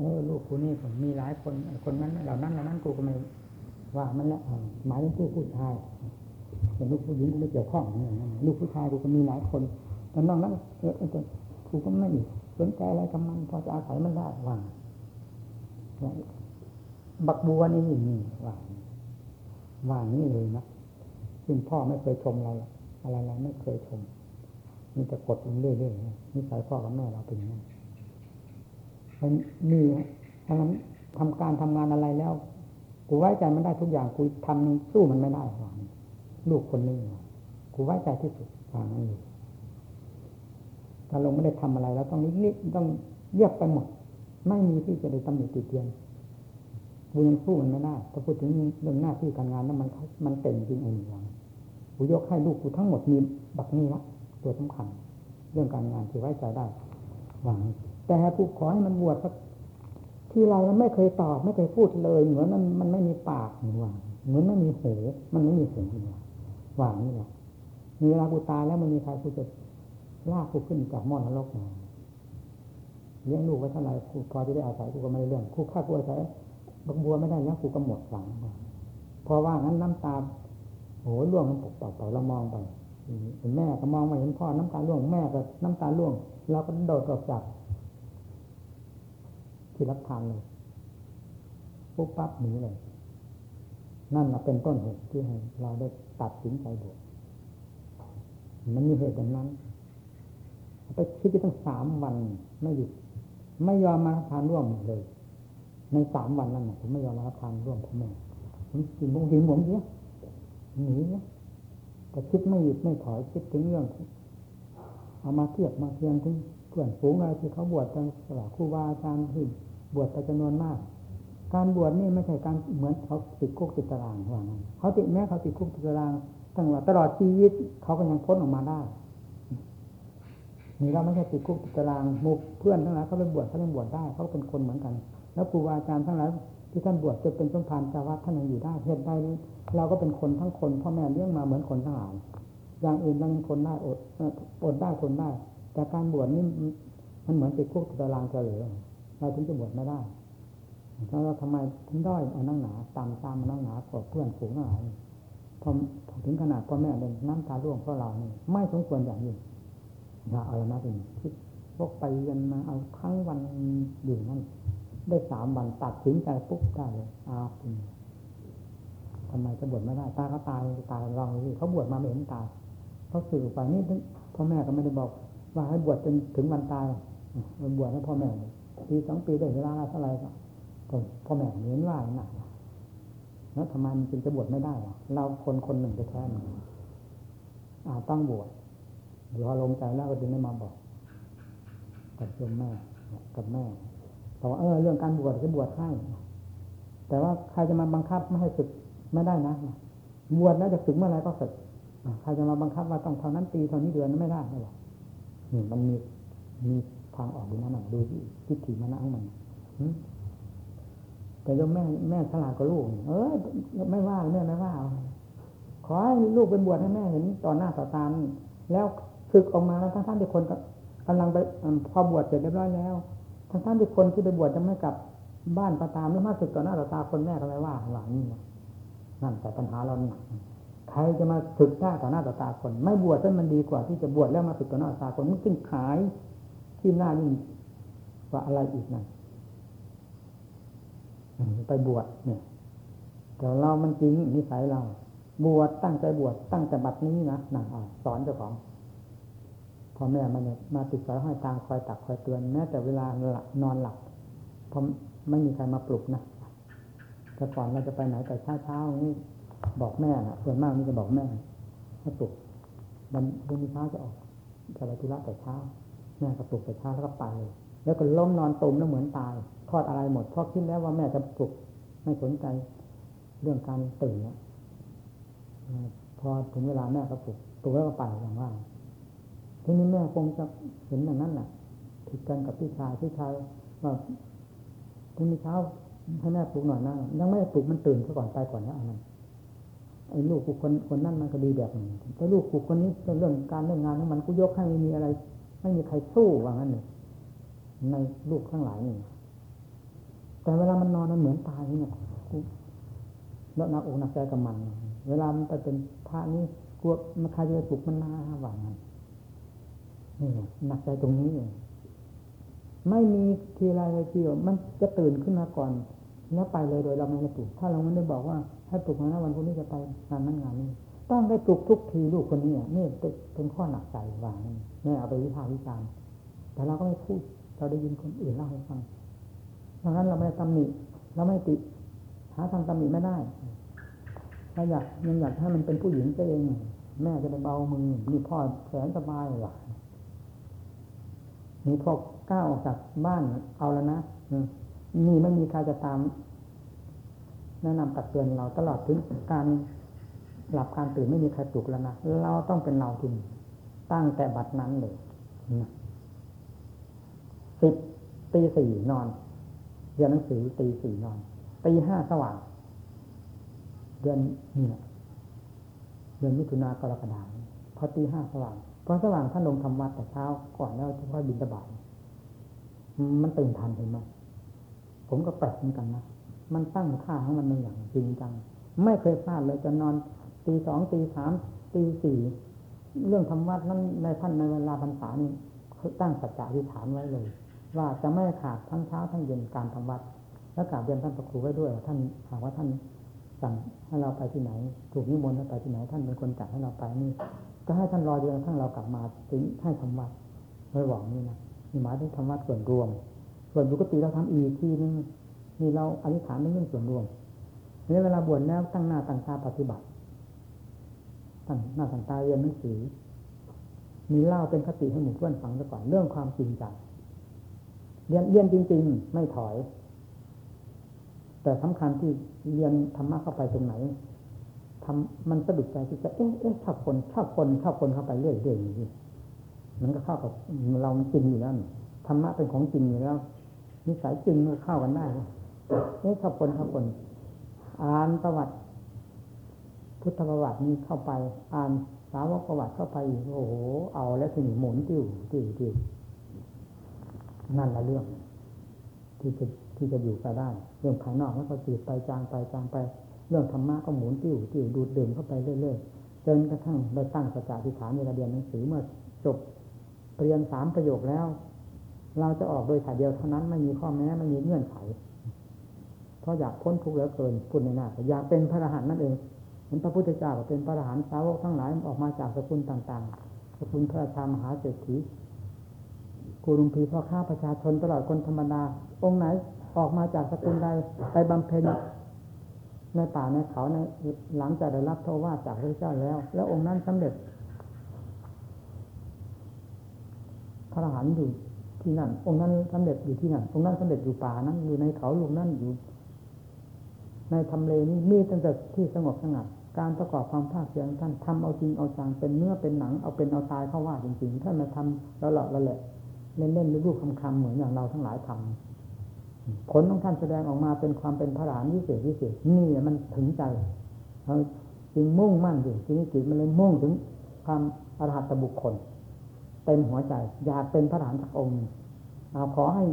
เออลูกกูนี่ผมมีหลายคนคนนั้นเหล่านั้นเหล่านั้นกูก็ไม่ว่ามันละหมายถึงผู้ผู้ชายแต่ลูกผู้หญิงกูไม่เกี่ยวข้องลูกผู้ชายกูก็มีหลายคนแต่นอกนั้นเออกูก็ไม่สนใจอะไรกับมันพอจะอาศัยมันได้ว่างบักบัวนี่นี่ว่างว่างนี่เลยนะซึ่งพ่อไม่เคยชมเราอะไรเราไม่เคยชมมีแต่กดลงเรื่อยๆนิสัยพ่อกับแม่เราเป็นอย่างนั้น มันมีถ้างั้นทำการทำงานอะไรแล้ว กูไว้ใจมันได้ทุกอย่างกูทำสู้มันไม่ได้หวังลูกคนนี้กูไว้ใจที่สุดวางนั้นเลยถ้าลงไม่ได้ทำอะไรแล้วต้องนิดต้องเยียบไปหมด ไม่มีที่จะได้ตำหนิติเตียนกูยังสู้มันไม่ได้ถ้าพูดถึงเรื่องหน้าที่การงานนั้นมันมันเต็มจริงเองหวังกูยกให้ลูกกูทั้งหมดมีบักนี้ละตัวสำคัญ เรื่องการงานที่ไว้ใจได้หวัง แต่ผู้ขอให้มันบวชสักที่เราไม่เคยตอบไม่เคยพูดเลย เหมือนมันมันไม่มีปากหว่าเหมือนไม่มีหูมันไม่มีเสียงหว่าหว่างนี่แหละมีเวลากูตายแล้วมันมีใครกูจะลากกูขึ้นจากมอนนรกมาเลี้ยงลูกไว้เท่าไรกูพอจะได้อาศัยกูก็ไม่ได้เรื่องกูฆ่ากูอาศัยบักบัวไม่ได้แล้วกูก็หมดหวังเพราะว่างั้นน้ำตาโอ้ล่วงมันปกเป่าเป่าเรามองไปเห็นแม่ก็มองมาเห็นพ่อน้ำตาล่วงแม่ก็น้ำตาล่วงเราก็โดดออกจาก ที่รับทานเลยปุ๊บปั๊บหนีเลยนั่นแหละเป็นต้นเหตุที่ให้เราได้ตัดสินใจบวชมันมีเหตุอย่างนั้นไปคิดไปตั้งสามวันไม่หยุดไม่ยอมมารับทานร่วมเลย ในสามวันนั้นผมไม่ยอมมารับทานร่วมพ่อแม่ผมกินผมกินผมเยอะหนีเนี่ยแต่คิดไม่หยุดไม่ถอยคิดถึงเรื่องเอามาเทียบมาเทียงถึงเพื่อนฝูงอะไรที่เขาบวชกันสละครูบาอาจารย์ที่ บวชไปจำนวนมาก การบวชนี่ไม่ใช่การเหมือนเขาติดคุกติดตารางว่างั้นเขาติดแม้เขาติดคุกติดตารางตั้งตลอดชีวิตเขาก็ยังพ้นออกมาได้นี่เราไม่ใช่ติดคุกติดตารางมุกเพื่อนทั้งหลายเขาไปบวชเขายังบวชได้เขาเป็นคนเหมือนกัน แล้วครูบาอาจารย์ทั้งหลายที่ท่านบวชจะเป็นสมภารจาวัดท่านยังอยู่ได้เหตุใดเราก็เป็นคนทั้งคนพ่อแม่เลี้ยงมาเหมือนคนทั้งหลายอย่างอื่นเรายังทนได้อดอดได้ทนได้ แต่การบวชนี่มันเหมือนติดคุกติดตารางเหลือ เราถึงจะบวชไม่ได้แล้วเราทำไมถึงด้อยเอานั่งหนาตามตามนั่งหนากว่าเพื่อนฝูงหลายพอถึงขนาดพ่อแม่เดินน้ำตาร่วงเพราะเรานี่ไม่สมควรอย่างยิ่งอย่าเอาละนะเป็นคิดพวกไปยันมาเอาทั้งวันอยู่นั่นได้สามวันตัดสินใจปุ๊บได้เลยอาจริงทำไมจะบวชไม่ได้ตาเขาตายตายลองดูเขาบวชมาไม่เห็นตายเขาสื่อไปนี่พ่อแม่ก็ไม่ได้บอก ว่าให้บวชจนถึงวันตายบวชให้พ่อแม่ ปีสองปีได้เวลาเท่าไรก็พ่อแม่เห็นว่าหนักแล้วทำไมมันจึงจะบวชไม่ได้เราคนคนหนึ่งจะแท้มันอาต้องบวชเดี๋ยวลงใจแล้วก็จึงได้มาบอกกับโยมแม่กับแม่บอกว่าเออเรื่องการบวชจะบวชให้แต่ว่าใครจะมาบังคับไม่ให้ศึกไม่ได้นะบวชแล้วจะศึกเมื่อไรก็ศึกใครจะมาบังคับว่าต้องเท่านั้นปีเท่านี้เดือนไม่ได้ไม่หรอกนี่มันมีมีางออกดูนั่นหน่อยดูทิฏฐิมานะของมันแต่ยมแม่แม่ฉลาดกว่าลูก เออไม่ว่าแม่ไม่ว่าขอให้ลูกเป็นบวชให้แม่เห็นต่อหน้าต่อตาแล้วศึกออกมาแล้วทั้งท่านที่คนกำลังไปพอบวชเสร็จเรียบร้อยแล้วทั้งท่านที่คนที่ไปบวชจะไม่กลับบ้านประตามหรือมาศึกต่อหน้าต่อตาคนแม่ก็ไม่ว่าหลังนี่นั่นแต่ปัญหาเราหนักใครจะมาศึกหน้าต่อหน้าต่อตาคน ไม่บวชนั้นมันดีกว่าที่จะบวชแล้วมาศึกต่อหน้าต่อตาคนมันขึ้นขาย ที่หน้านี่ว่าอะไรอีกนั่นไปบวชเนี่ยแต่เรามันจริงนิสัยเรา บวชตั้งใจบวชตั้งแต่บัดนี้นะนั่นสอนเจ้าของพ่อแม่มันเนี่ยมาติดสายห้อยตาคอยตักคอยเตือนแม้แต่เวลาหลับนอนหลับพราะไม่มีใครมาปลุกนะแต่ก่อนเราจะไปไหนแต่เช้าเช้านี่บอกแม่นะส่วนมากนี่จะบอกแม่ให้ปลุกวันพรุ่งนี้เช้าจะออกจะไปธุระแต่เช้า แม่ก็ปลุกแต่เช้าแล้วก็ไปเลยแล้วก็ล้มนอนตุ่มแล้วเหมือนตายทอดอะไรหมดเพราะคิดแล้วว่าแม่จะปลุกไม่สนใจเรื่องการตื่นแล้วพอถึงเวลาแม่ก็ปลุกปลุกแล้วก็ไปอย่างว่าทีนี้แม่คงจะเห็นอย่างนั้นแหละผิดกันกับพี่ชายพี่ชายว่าพรุ่งนี้เช้าให้แม่ปลุกหน่อยนะยังไม่ปลุกมันตื่นซะก่อนไปก่อนแล้วอันนั้นไอ้ลูกกูคนคนนั้นมันก็ดีแบบนึงแต่ลูกกูคนนี้เรื่องการเรื่องงานของมันกูยกให้ไม่มีอะไร ไม่มีใครสู้ว่างั้นเลยในลูกข้างหลายนี่แต่เวลามันนอนมันเหมือนตายเนี่ยกูแล้วหนักอกหนักใจกับมัน เวลามันไปเป็นพระนี่กลัวมันใครจะไปปลุกมันมาหวังมันนี่หนักใจตรงนี้เองไม่มีทีไรเลยทีเดียวมันจะตื่นขึ้นมาก่อนแล้วไปเลยโดยเราไม่ได้ปลุกถ้าเราไม่ได้บอกว่าให้ปลุกมานะวันพรุ่งนี้จะไปงานนั้นงานนี้ ต้องได้ปลุกทุกทีลูกคนนี้นี่เป็นข้อหนักใจวางแม่เอาไปวิพากษ์วิจารณ์แต่เราก็ไม่พูด เราได้ยินคนอื่นเล่าให้ฟังดังนั้นเราไม่ตำหนิเราไม่ติ หาทางตำหนิไม่ได้ถ้าอยากยังอยากให้มันเป็นผู้หญิงเอง แม่จะได้เบามือมีพ่อแสนสบายว่ะมีพ่อก้าวออกจากบ้านเอาแล้วนะนี่ไม่มีใครจะตาม แนะนำตักเตือนเราตลอดถึงการ หลับการตื่นไม่มีใครปลุกแล้วนะเราต้องเป็นเราจริงตั้งแต่บัดนั้นเลยสิบตีสี่นอนเรียนหนังสือตีสี่นอนตีห้าสว่าง เดือนนี่แหละเดือนมิถุนากรกฎาคมพอตีห้าสว่างพอสว่างท่านลงทำวัดแต่เช้าก่อนแล้วค่อยบินตบายมันตื่นทันเห็นไหมผมก็แปลกเหมือนกันนะมันตั้งค่าของมันในอย่างจริงจัง ไม่เคยพลาดเลยจะนอน ตีสองตีสามตีสี่เรื่องทำวัดนั้นในท่านในเวลาพรรษานี่ตั้งสัจจะอธิษฐานไว้เลย ว่าจะไม่ขาดทั้งเช้าทั้งเย็นการทำวัด และกราบเรียนท่านพระครูไว้ด้วยท่านหากว่าท่านสั่งให้เราไปที่ไหน ถูกนิมนต์ให้ไปที่ไหนท่านเป็นคนจัดให้เราไปนี่ก็ให้ท่านรอจนกระทั่งเรากลับมาถึงให้ทำวัดไม่หวังนี่นะนี่หมายถึงทำวัดส่วนรวม ส่วนปกติเราทำอีกทีนึงนี่เราอธิษฐานเรื่องส่วนรวมในเวลาบวชแล้วตั้งหน้าตั้งตาปฏิบัติ ตั้งหน้าตั้งตาเรียนหนังสือ มีเล่าเป็นคติให้หมู่เพื่อนฟังซะก่อนเรื่องความจริงจังเรียนเรียนจริง ๆ ไม่ถอย แต่สำคัญที่เรียนธรรมะเข้าไปตรงไหนทำมันสะดุดใจที่จะเอ๊ะเอ๊ะชอบคนชอบคนชอบคนเข้าไปเรื่อยๆอย่างนี้มันก็เข้ากับเรามันจริงอยู่แล้วธรรมะเป็นของจริงอยู่แล้วนิสัยจริงมันเข้ากันได้เอ๊ะชอบคนชอบคน อ่านประวัติ พุทธประวัตินี้เข้าไป อ่านสาวกประวัติเข้าไปโอ้โหเอาแล้วถึงหมุนติ้วติ้วติ้วนั่นละเรื่อง ที่จะที่จะอยู่ไปได้ เรื่องภายนอกมันก็จืดไปจางไปจางไป เรื่องธรรมะก็หมุนติ้วติ้วดูดดื่มเข้าไปเรื่อยๆจนกระทั่งได้ตั้งสัจจะทิฐานในระเบียนหนังสือเมื่อจบเรียนสามประโยคแล้ว เราจะออกโดยสายเดียวเท่านั้นไม่มีข้อแม้ไม่มีเงื่อนไข เพราะอยากพ้นทุกข์เหลือเกินพูดในหน้าอยากเป็นพระอรหันต์นั่นเอง เห็นพระพุทธเจ้าเป็นพระอรหันต์สาวกทั้งหลายออกมาจากสกุลต่างๆ สกุลพระราชามหาเศรษฐีกูรุงพีพ่อข้าประชาชนตลอดคนธรรมดา องค์ไหนออกมาจากสกุลใดไปบำเพ็ญในป่าในเขาในหลังจากได้รับโทว่าจากพระเจ้าแล้ว แล้วองค์นั้นสำเร็จ พระอรหันต์อยู่ที่นั่น องค์นั้นสำเร็จอยู่ที่นั่น องค์นั้นสำเร็จอยู่ป่านั้น อยู่ในเขาลูกนั้นอยู่ ในทำเลนี้มีตั้งแต่ที่สงบสงัด การประกอบความภาคเพียรท่านทำเอาจริงเอาจังเป็นเนื้อเป็นหนังเอาเป็นเอาตายเข้าว่าจริงๆท่านมาทำแล้วหลอกแล้วแหละเล่นๆรูปคำๆเหมือนอย่างเราทั้งหลายทำผลของท่านแสดงออกมาเป็นความเป็นพระหลานวิเศษวิเศษนี่มันถึงใจเราจึงมุ่งมั่นอยู่ทีนี้จิตมันเลยมุ่งถึงความอรหัตบุคคลเต็มหัวใจ อยากเป็นพระหลานสักองค์เราขอให้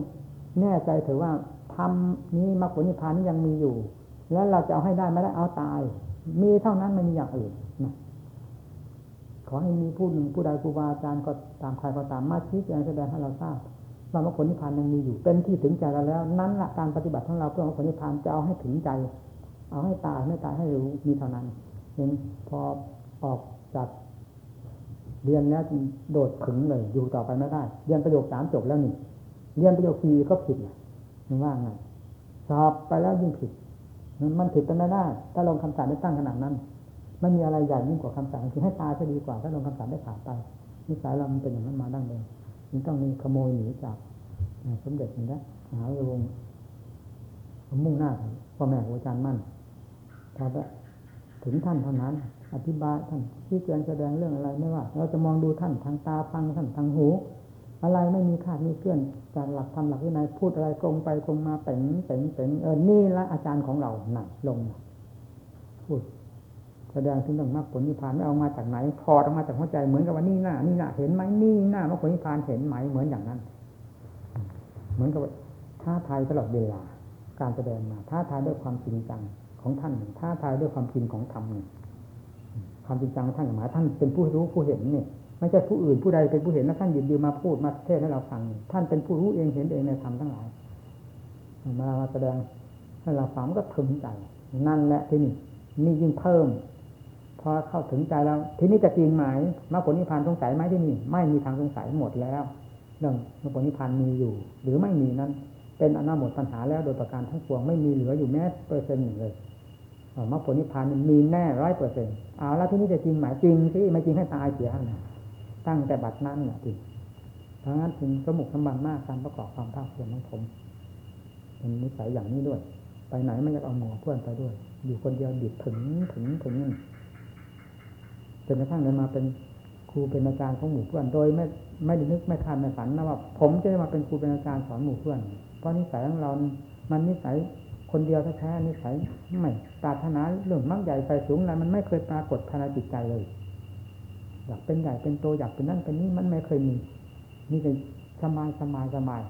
แน่ใจเถือว่าทำนี้มรรคผลนิพพานนี้ยังมีอยู่ แล้วเราจะเอาให้ได้ไม่ได้เอาตาย มีเท่านั้นไม่มีอย่างอื่นนะขอให้มีผู้หนึ่งผู้ใดครูบาอาจารย์ก็ตามใครก็ตามมาชี้แจงแสดงให้เราทราบว่ามรรคผลนิพพานยังมีอยู่ เป็นที่ถึงใจเราแล้ว นั้นละการปฏิบัติของเราเพื่อมรรคผลนิพพานจะเอาให้ถึงใจ เอาให้ตายไม่ตายให้รู้มีเท่านั้นเห็นพอออกจากเรียนแล้วโดดขึงเลยอยู่ต่อไปไม่ได้ เรียนประโยคสามจบแล้วนี่เรียนประโยคสี่ก็ผิดนะว่าไงสอบไปแล้วยิ่งผิด มันผิดไปไม่ได้ ถ้าลงคำสั่งได้ตั้งขนาดนั้น ไม่มีอะไรใหญ่ยิ่งกว่าคำสั่งคือให้ตายจะดีกว่า ถ้าลงคำสั่งได้ผ่านไปนิสัยเรามันเป็นอย่างนั้นมาดั้งเดิมมันต้องมีขโมยหนีจากสมเด็จนี่นะมหาวิวงศ์มุ่งหน้าพ่อแม่ครูอาจารย์มั่นพอถึงท่านเท่านั้น อธิบายท่านที่แจงแสดงเรื่องอะไรไม่ว่า เราจะมองดูท่านทางตาฟังท่านทางหู อะไรไม่มีคาดมีเคลื่อนจากหลักธรรมหลักวินัยพูดอะไรตรงไปตรงมาเป่งเป่งเป่งเออนี่ละอาจารย์ของเราหนักลงพูดแสดงถึงเรื่องมรรคผลนิพพานไม่เอามาจากไหนพอออกมาจากหัวใจเหมือนกับว่านี่หน้านี่หน้าเห็นไหมนี่หน้ามรรคผลนิพพานเห็นไหมเหมือนอย่างนั้น เหมือนกับท้าทายตลอดเวลา การแสดงมาท้าทายด้วยความจริงจังของท่านหนึ่งท้าทายด้วยความจริงของธรรมหนึ่งความจริงจังของท่านหมายท่านเป็นผู้รู้ผู้เห็นเนี่ย ไม่ใช่ผู้อื่นผู้ใดเป็นผู้เห็นแล้วท่านหยิบยืมมาพูดมาเทศให้เราฟัง ท่านเป็นผู้รู้เองเห็นเองในธรรมทั้งหลายมาแสดงให้เราฟังก็ถึงใจ นั่นแหละที่นี่นี่ยิ่งเพิ่มพอเข้าถึงใจแล้ว ทีนี้จะจริงไหมมรรคผลนิพพานสงสัยไหมที่นี่ ไม่มีทางสงสัยหมดแล้วเรื่องมรรคผลนิพพานมีอยู่ หรือไม่มีนั้น เป็นอนาหมดปัญหาแล้วโดยประการทั้งปวงไม่มีเหลืออยู่แม้เปอร์เซ็นต์หนึ่งเลยมรรคผลนิพพานมีแน่ร้อยเปอร์เซ็นต์เอาแล้วที่นี้จะจริงไหมจริงสิไม่จริงให้ตายเสียนะ ตั้งแต่บัดนั้นแหละจริงเพราะงั้นถึงสมุกสมบันมากการประกอบความภาคเพียรของผมเป็นนิสัยอย่างนี้ด้วย ไปไหนไม่อยากเอาหมอเพื่อนไปด้วย อยู่คนเดียวดิบถึงถึงถึงนั่นจนกระทั่งได้มาเป็นครูเป็นอาจารย์ของหมู่เพื่อน โดยไม่ไม่ได้นึกไม่คาดไม่ฝันนะว่าผมจะได้มาเป็นครูเป็นอาจารย์สอนหมู่เพื่อน เพราะนิสัยของเรา มันนิสัยคนเดียวแท้ๆนิสัยไม่ปรารถนาเรื่องมั่งใหญ่ไฟสูงอะไรมันไม่เคยปรากฏภายในจิตใจเลย อยากเป็นใหญ่เป็นโตอยากเป็นนั่นเป็นนี่มันไม่เคยมีนี่เป็นสบายสบายสบาย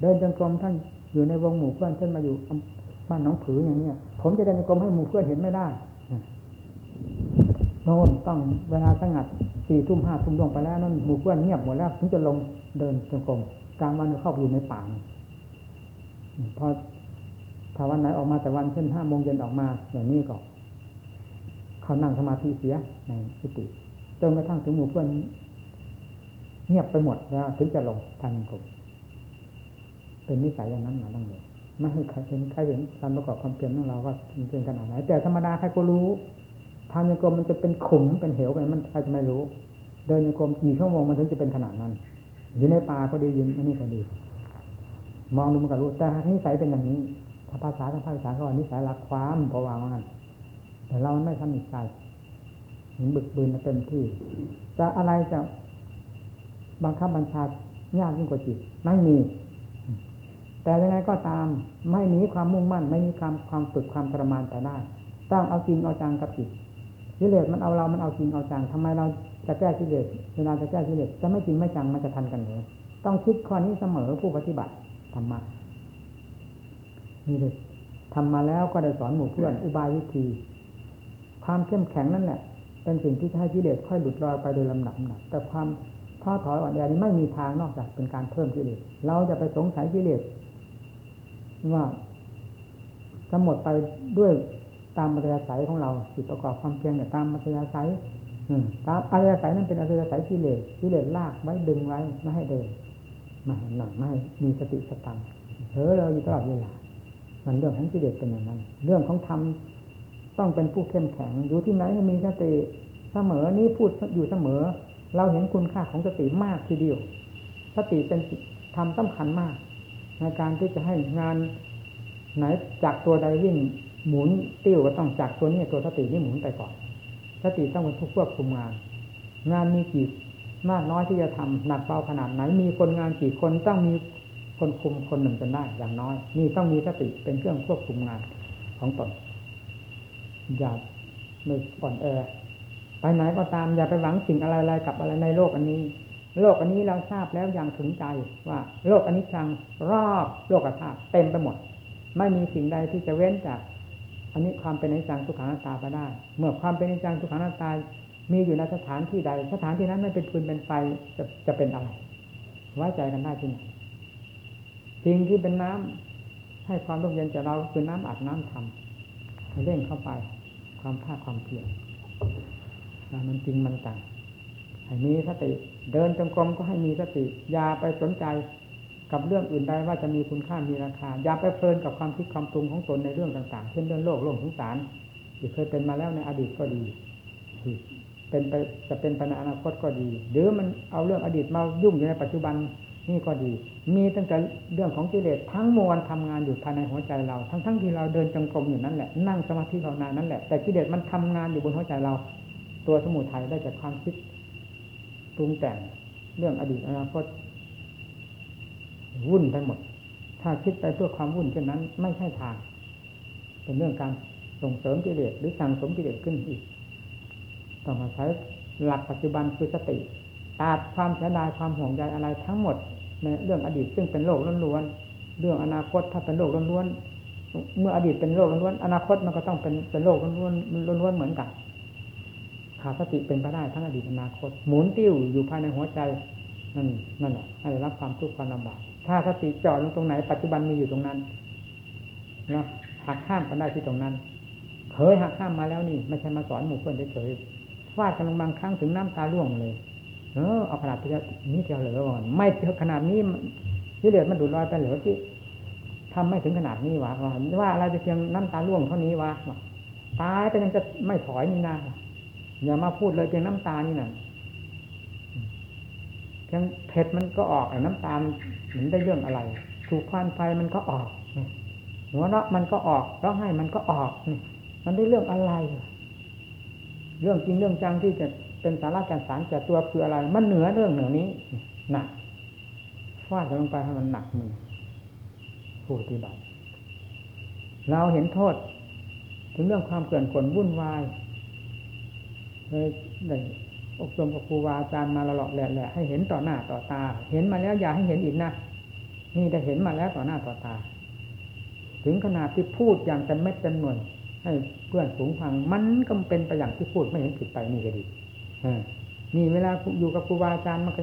เดินจงกรมท่านอยู่ในวงหมู่เพื่อนเช่นมาอยู่บ้านน้องผืออย่างเนี้ยผมจะเดินจงกรมให้หมู่เพื่อนเห็นไม่ได้โน่นต้องเวลาสงัดสี่ทุ่มห้าทุ่มลงไปแล้วนั่นหมู่เพื่อนเงียบหมดแล้วถึงจะลงเดินจงกรมกลางวันเข้าไปอยู่ในป่าพอถ้าวันไหนออกมาแต่วันเช่นห้าโมงเย็นออกมาอย่างนี้ก็เขานั่งสมาธิเสียในสติ จนกระทั่งถึงหมู่เพื่อนเงียบไปหมดแล้วถึงจะลงทันกมเป็นนิสัยอย่างนั้นมาตั้งเลยไม่ให้ใครเห็นใครเห็นการประกอบความเพียรของเราว่ามันเป็นขนาดไหนแต่ธรรมดาใครก็รู้ทางโยกรมมันจะเป็นขุมเป็นเหวไปมันใครจะไม่รู้ เดินโยกรมกี่ชั่วโมงมันถึงจะเป็นขนาดนั้น อยู่ในป่าก็ดียินอันนี้ก็ดี มองดูมันก็รู้แต่นิสัยเป็นอย่างนี้ถ้าภาษาทางภาษาเขานิสัยรักความเพราะว่างั้นแต่เราไม่ทำนิสัย บึกบืนเต็มที่ จะอะไรจะบังคับบัญชายากยิ่งกว่าจิตไม่มี แต่ยังไงก็ตาม ไม่มีความมุ่งมั่น ไม่มีความความฝึกความทรมานแต่ได้ต้องเอาจริงเอาจังกับจิตกิเลสมันเอาเรา มันเอาจริงเอาจังทำไมเราจะแก้กิเลสเวลาจะแก้กิเลสจะไม่จริงไม่จังมันจะทันกันเหรอต้องคิดข้อนี้เสมอผู้ปฏิบัติธรรมะนี่เลยทำมาแล้วก็ได้สอนหมู่เพื่อนอุบายวิธี ความเข้มแข็งนั่นแหละ เป็นสิ่งที่จะให้กิเลสค่อยหลุดลอยไปโดยลำดับหนักแต่ความท้อถอยอ่อนแอนี้ไม่มีทางนอกจากเป็นการเพิ่มกิเลสเราจะไปสงสัยกิเลสว่าจะหมดไปด้วยตามมัธยาศัยของเราจิตประกอบความเพียรเนี่ยตามมัธยาศัยตามอัธยาศัยนั้นเป็นอัธยาศัยกิเลสกิเลสลากไว้ดึงไว้ไม่ให้เดินม่ให้หนักไม่มีสติสตังเผลอเราอยู่ตลอดเวลามันเรื่องของกิเลสเป็นอย่างนั้น เรื่องของธรรม ต้องเป็นผู้เข้มแข็ง อยู่ที่ไหนมีสติเสมอนี้พูดอยู่เสมอ เราเห็นคุณค่าของสติมากทีเดียว สติเป็นธรรมสาคัญมาก ในการที่จะให้งานไหนจากตัวใดวิ่งหมุนติ้วก็ต้องจากตัวนี้ตัวสตินี่หมุนไปก่อน สติต้องเป็นผู้ควบคุมงาน งานมีกี่มากน้อยที่จะทำหนักเบาขนาดไหนมีคนงานกี่คนต้องมีคนคุมคนหนึ่งจนได้อย่างน้อย นี่ต้องมีสติเป็นเครื่องควบคุมงานของตน อย่าไม่อ่อนแอ ไปไหนก็ตามอย่าไปหวังสิ่งอะไรๆกับอะไรในโลกอันนี้ โลกอันนี้เราทราบแล้วอย่างถึงใจว่า โลกอันนี้จังรอบโลกธาตุเต็มไปหมด ไม่มีสิ่งใดที่จะเว้นจากอันนี้ความเป็นอนิจจังทุกขังนัตตาไปได้ เมื่อความเป็นอนิจจังทุกขังนัตตา มีอยู่ในสถานที่ใด สถานที่นั้นไม่เป็นฟืนเป็นไฟจะจะเป็นอะไรไว้ใจกันได้ที่ไหนสิ่งที่เป็นน้ำให้ความร่มเย็นจากเราคือน้ำอัดน้ำทำเร่งเข้าไป ความภาคความเพียรมันจริงมันต่างให้มีสติ เดินจงกรมก็ให้มีสติ อย่าไปสนใจกับเรื่องอื่นใดว่าจะมีคุณค่ามีราคา อย่าไปเพลินกับความคิดความปรุงของตนในเรื่องต่างๆ เช่นเรื่องโลกโลกสงสารที่เคยเป็นมาแล้วในอดีตก็ดีเป็นไปจะเป็นไปในอนาคตก็ดี หรือมันเอาเรื่องอดีตมายุ่งอยู่ในปัจจุบัน นี่ก็ดี มีตั้งแต่เรื่องของกิเลสทั้งมวลทำงานอยู่ภายในหัวใจเรา ทั้งทั้งที่เราเดินจงกรมอยู่นั่นแหละนั่งสมาธิภาวนานั่นแหละแต่กิเลสมันทำงานอยู่บนหัวใจเรา ตัวสมุทัยได้จากความคิดปรุงแต่งเรื่องอดีตอนาคตวุ่นไปหมด ถ้าคิดไปเพื่อความวุ่นเช่นนั้น ไม่ใช่ทาง เป็นเรื่องการส่งเสริมกิเลสหรือสั่งสมกิเลสขึ้นอีกต้องอาศัยหลักปัจจุบันคือสติตัดความเสียดายความห่วงใยอะไรทั้งหมด ในเรื่องอดีตซึ่งเป็นโลกล้วนๆเรื่องอนาคตถ้าเป็นโลกล้วนๆเมื่ออดีตเป็นโลกล้วนๆอนาคตมันก็ต้องเป็นเป็นโลกล้วนๆล้วนๆเหมือนกันขาดสติเป็นไปได้ทั้งอดีตอนาคต หมุนติ้วอยู่ภายในหัวใจนั่นนั่นแหละให้ได้รับความทุกข์ความลำบากถ้าสติเจาะลงตรงไหนปัจจุบันมีอยู่ตรงนั้นนะหักห้ามกันได้ที่ตรงนั้นเคยหักห้ามมาแล้วนี่ไม่ใช่มาสอนหมู่เพื่อนเฉยๆฟาดกันบางครั้งถึงน้ำตาร่วงเลย เออเอาขนาดนี้เดียวเหลือก่อนไม่ขนาดนี้ที่เหลือมันดูดลอยไปเหลือที่ทำไม่ถึงขนาดนี้วะว่าอะไรจะเพียงน้ำตาร่วงเท่านี้วะตายแต่ยังจะไม่ถอยนี่นะอย่ามาพูดเลยเพียงน้ำตานี่นะเพียงเผ็ดมันก็ออกไอ้น้ำตาลเหมือนได้เรื่องอะไรถูกควันไฟมันก็ออกหัวเราะมันก็ออกร้องไห้มันก็ออกนี่มันได้เรื่องอะไร เรื่องจริงเรื่องจังที่จะ เป็นสาระการสารแก่ตัวคืออะไร มันเหนือเรื่องเหนือนี้หนักฟาดลงไปให้มันหนักมือผู้ปฏิบัติเราเห็นโทษ ถึงเรื่องความเกลื่อนกลวุ่นวายเลยได้อบรมกับครูบาอาจารย์มาละหล่อแหละให้เห็นต่อหน้าต่อตา เห็นมาแล้วอย่าให้เห็นอีกนะนี่ได้เห็นมาแล้วต่อหน้าต่อตา ถึงขนาดที่พูดอย่างจำเม็ดจำนวนให้เพื่อนสูงฟังมันก็เป็นไปอย่างที่พูดไม่เห็นผิดไปนี่ก็ดี นี่เวลาอยู่กับครูบาอาจารย์มันก็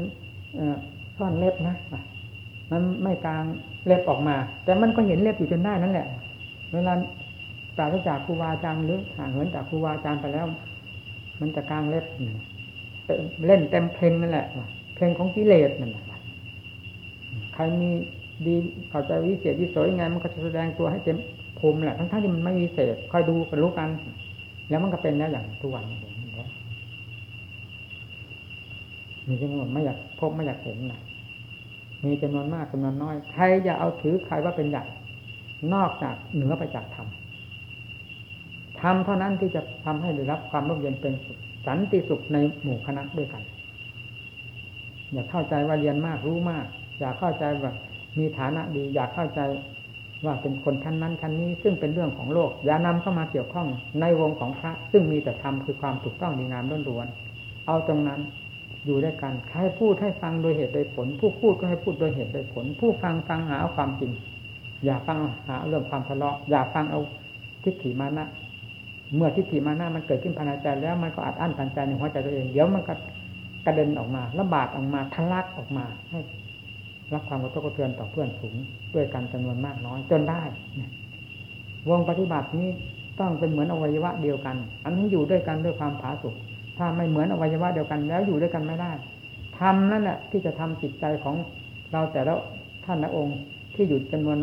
ซ่อนเล็บนะมันไม่กลางเล็บออกมา แต่มันก็เห็นเล็บอยู่จนได้นั่นแหละ เวลาปราศจากครูบาอาจารย์หรือห่างเหินจากครูบาอาจารย์ไปแล้ว มันจะกลางเล็บเล่นเต็มเพลงนั่นแหละเพลงของกิเลสนั่นแหละใครมีดีเข้าใจวิเศษวิโสยังไงมันก็จะแสดงตัวให้เต็มภูมิแหละทั้งๆที่มันไม่วิเศษคอยดูกันรู้กัน แล้วมันก็เป็นแล้วอย่างทุกวัน มีจำนวนไม่อยากพบไม่อยากเห็นนะมีจำนวนมากจำนวนน้อย ใครอย่าเอาถือใครว่าเป็นใหญ่ นอกจากเหนือไปจากธรรม ธรรมเท่านั้นที่จะทำให้ได้รับความร่มเย็นเป็นสุขสันติสุขในหมู่คณะด้วยกัน อย่าเข้าใจว่าเรียนมากรู้มาก อย่าเข้าใจว่ามีฐานะดี อย่าเข้าใจว่าเป็นคนชั้นนั้นชั้นนี้ ซึ่งเป็นเรื่องของโลก อย่านำเข้ามาเกี่ยวข้องในวงของพระ ซึ่งมีแต่ธรรมคือความถูกต้องดีงามล้วนๆเอาตรงนั้น อยู่ด้วยกันใครพูดให้ฟังโดยเหตุโดยผล ผู้พูดก็ให้พูดโดยเหตุโดยผล ผู้ฟังฟังหาความจริง อย่าฟังหาเรื่องความทะเลาะ อย่าฟังเอาทิฏฐิมานะ เมื่อทิฏฐิมานะมันเกิดขึ้นภายในใจแล้วมันก็อัดอั้นตันใจในหัวใจตัวเอง เดี๋ยวมันก็กระเด็นออกมาระบาดออกมาทะลักออกมาให้รับความกระทบกระเทือนต่อเพื่อนฝูงด้วยกันจำนวนมากน้อยจนได้วงปฏิบัตินี้ต้องเป็นเหมือนอวัยวะเดียวกัน อันนี้อยู่ด้วยกันด้วยความผาสุก ถ้าไม่เหมือนอวัยวะเดียวกันแล้วอยู่ด้วยกันไม่ได้ทำนั่นแหละที่จะทำจิตใจของเราแต่ละท่านละองค์ที่อยู่จำนวน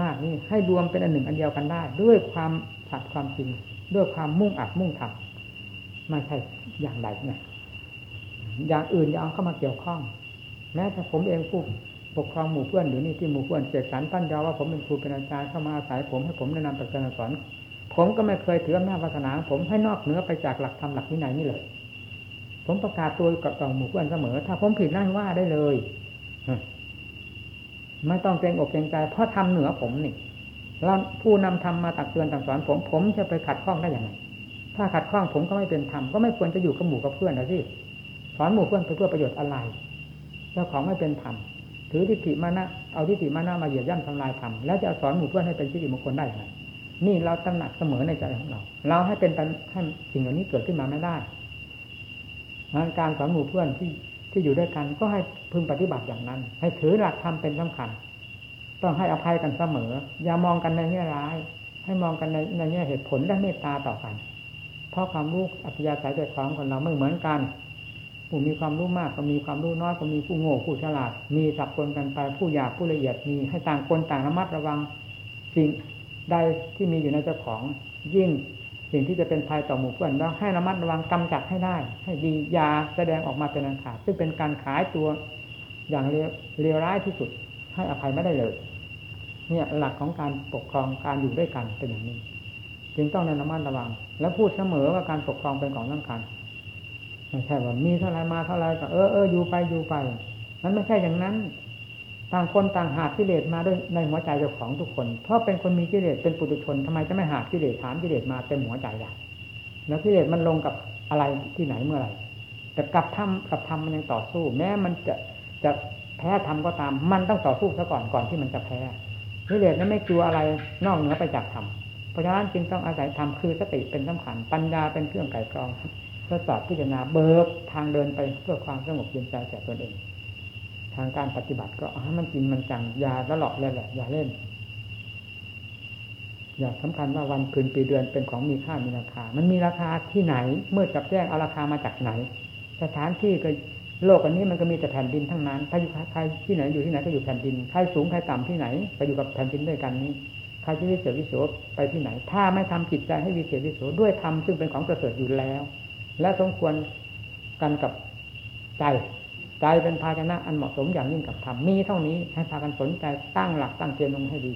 มากนี่ให้รวมเป็นอันหนึ่งอันเดียวกันได้ ด้วยความสัตย์ความจริง ด้วยความมุ่งอัดมุ่งทำไม่ใช่อย่างใดเนี่ยอย่างอื่นอย่าเอาเข้ามาเกี่ยวข้อง แม้แต่ผมเองผู้ปกครองหมู่เพื่อนหรือนี่ที่หมู่เพื่อนเสกสรรตั้นยาวว่าผมเป็นครูเป็นอาจารย์เข้ามาอาศัยผมให้ผมแนะนำปฏิบัติสอน ผมก็ไม่เคยถืออำนาจวาสนาผมให้นอกเหนือไปจากหลักธรรมหลักวินัยนี่เลย ผมประกาศตัวกับต่อหมู่เพื่อนเสมอ ถ้าผมผิดนั่นว่าได้เลยไม่ต้องเกรงอกเกรงใจเพราะทำเหนือผมนี่แล้วผู้นำธรรมมาตักเตือนสั่งสอนผมผมจะไปขัดข้องได้อย่างไรถ้าขัดข้องผมก็ไม่เป็นธรรมก็ไม่ควรจะอยู่กับหมู่กับเพื่อนนะสิสอนหมู่เพื่อนไปเพื่อประโยชน์อะไรเจ้าของไม่เป็นธรรมถือทิฏฐิมานะเอาทิฏฐิมานะมาเหยียบย่ำทำลายธรรมแล้วจะสอนหมู่เพื่อนให้เป็นสิริมงคลได้ยังไง นี่เราตระหนักเสมอในใจของเรา เราให้เป็นให้สิ่งเหล่านี้เกิดขึ้นมาไม่ได้การสอนหมู่เพื่อนที่ที่อยู่ด้วยกัน ก็ให้พึงปฏิบัติอย่างนั้น ให้ถือหลักธรรมเป็นสำคัญ ต้องให้อภัยกันเสมอ อย่ามองกันในแง่ร้าย ให้มองกันในในแง่เหตุผลและเมตตาต่อกัน เพราะความรู้อัธยาศัยใจของคนเราไม่เหมือนกันผู้มีความรู้มากก็มีความรู้น้อยก็มีผู้โง่ผู้ฉลาด มีสับคนกันไปผู้อยากผู้ละเอียดมีให้ต่างคนต่างระมัดระวังสิ่ง ใดที่มีอยู่ในเจ้าของยิ่งสิ่งที่จะเป็นภัยต่อหมู่เพื่อนแล้วให้ระมัดระวังกำจัดให้ได้ ให้ดียาแสดงออกมาเป็นอันขาดซึ่งเป็นการขายตัวอย่างเลวร้ายที่สุด ให้อภัยไม่ได้เลย เนี่ยหลักของการปกครองการอยู่ด้วยกันเป็นอย่างนี้ จึงต้องในระมัดระวัง แล้วพูดเสมอว่าการปกครองเป็นของสำคัญไม่ใช่ว่ามีเท่าไรมาเท่าไรก็เออเอออยู่ไปอยู่ไปนั้นไม่ใช่อย่างนั้น ต่างคนต่างหากิเลสมาด้วยในหัวใจเจ้าของทุกคน เพราะเป็นคนมีกิเลสเป็นปุถุชนทำไมจะไม่หากิเลสถามกิเลสมาเต็มหัวใจล่ะแล้วกิเลสมันลงกับอะไรที่ไหนเมื่อไหร่แต่กับธรรมกับธรรมมันยังต่อสู้ แม้มันจะจะแพ้ธรรมก็ตาม มันต้องต่อสู้ซะก่อนก่อนที่มันจะแพ้กิเลสนั้นไม่กลัวอะไรนอกเหนือไปจากธรรมเพราะฉะนั้นจึงต้องอาศัยธรรมคือสติเป็นสำคัญปัญญาเป็นเครื่องไก่กรองทดสอบพิจารณาเบิกทางเดินไปเพื่อความสงบเย็นใจแก่ตนเอง ทางการปฏิบัติก็ให้มันจริงมันจังอย่าละหลอกเลยแหละอย่าเล่น อย่าสำคัญว่าวันคืนปีเดือนเป็นของมีค่ามีราคา มันมีราคาที่ไหน เมื่อจับแจ้งเอาราคามาจากไหน สถานที่ก็โลกอันนี้มันก็มีแต่แผ่นดินทั้งนั้นใครอยู่ใครที่ไหนอยู่ที่ไหนก็อยู่แผ่นดินใครสูงใครต่ำที่ไหนไปอยู่กับแผ่นดินด้วยกันนี้ใครจะวิเศษวิโสไปที่ไหน ถ้าไม่ทำจิตใจให้วิเศษวิโสด้วยธรรมซึ่งเป็นของประเสริฐอยู่แล้ว และสมควรกันกับใจ ใจเป็นภาชนะอันเหมาะสมอย่างยิ่งกับธรรมมีเท่านี้ให้พากันสนใจตั้งหลักตั้งเกณฑ์ลงให้ดี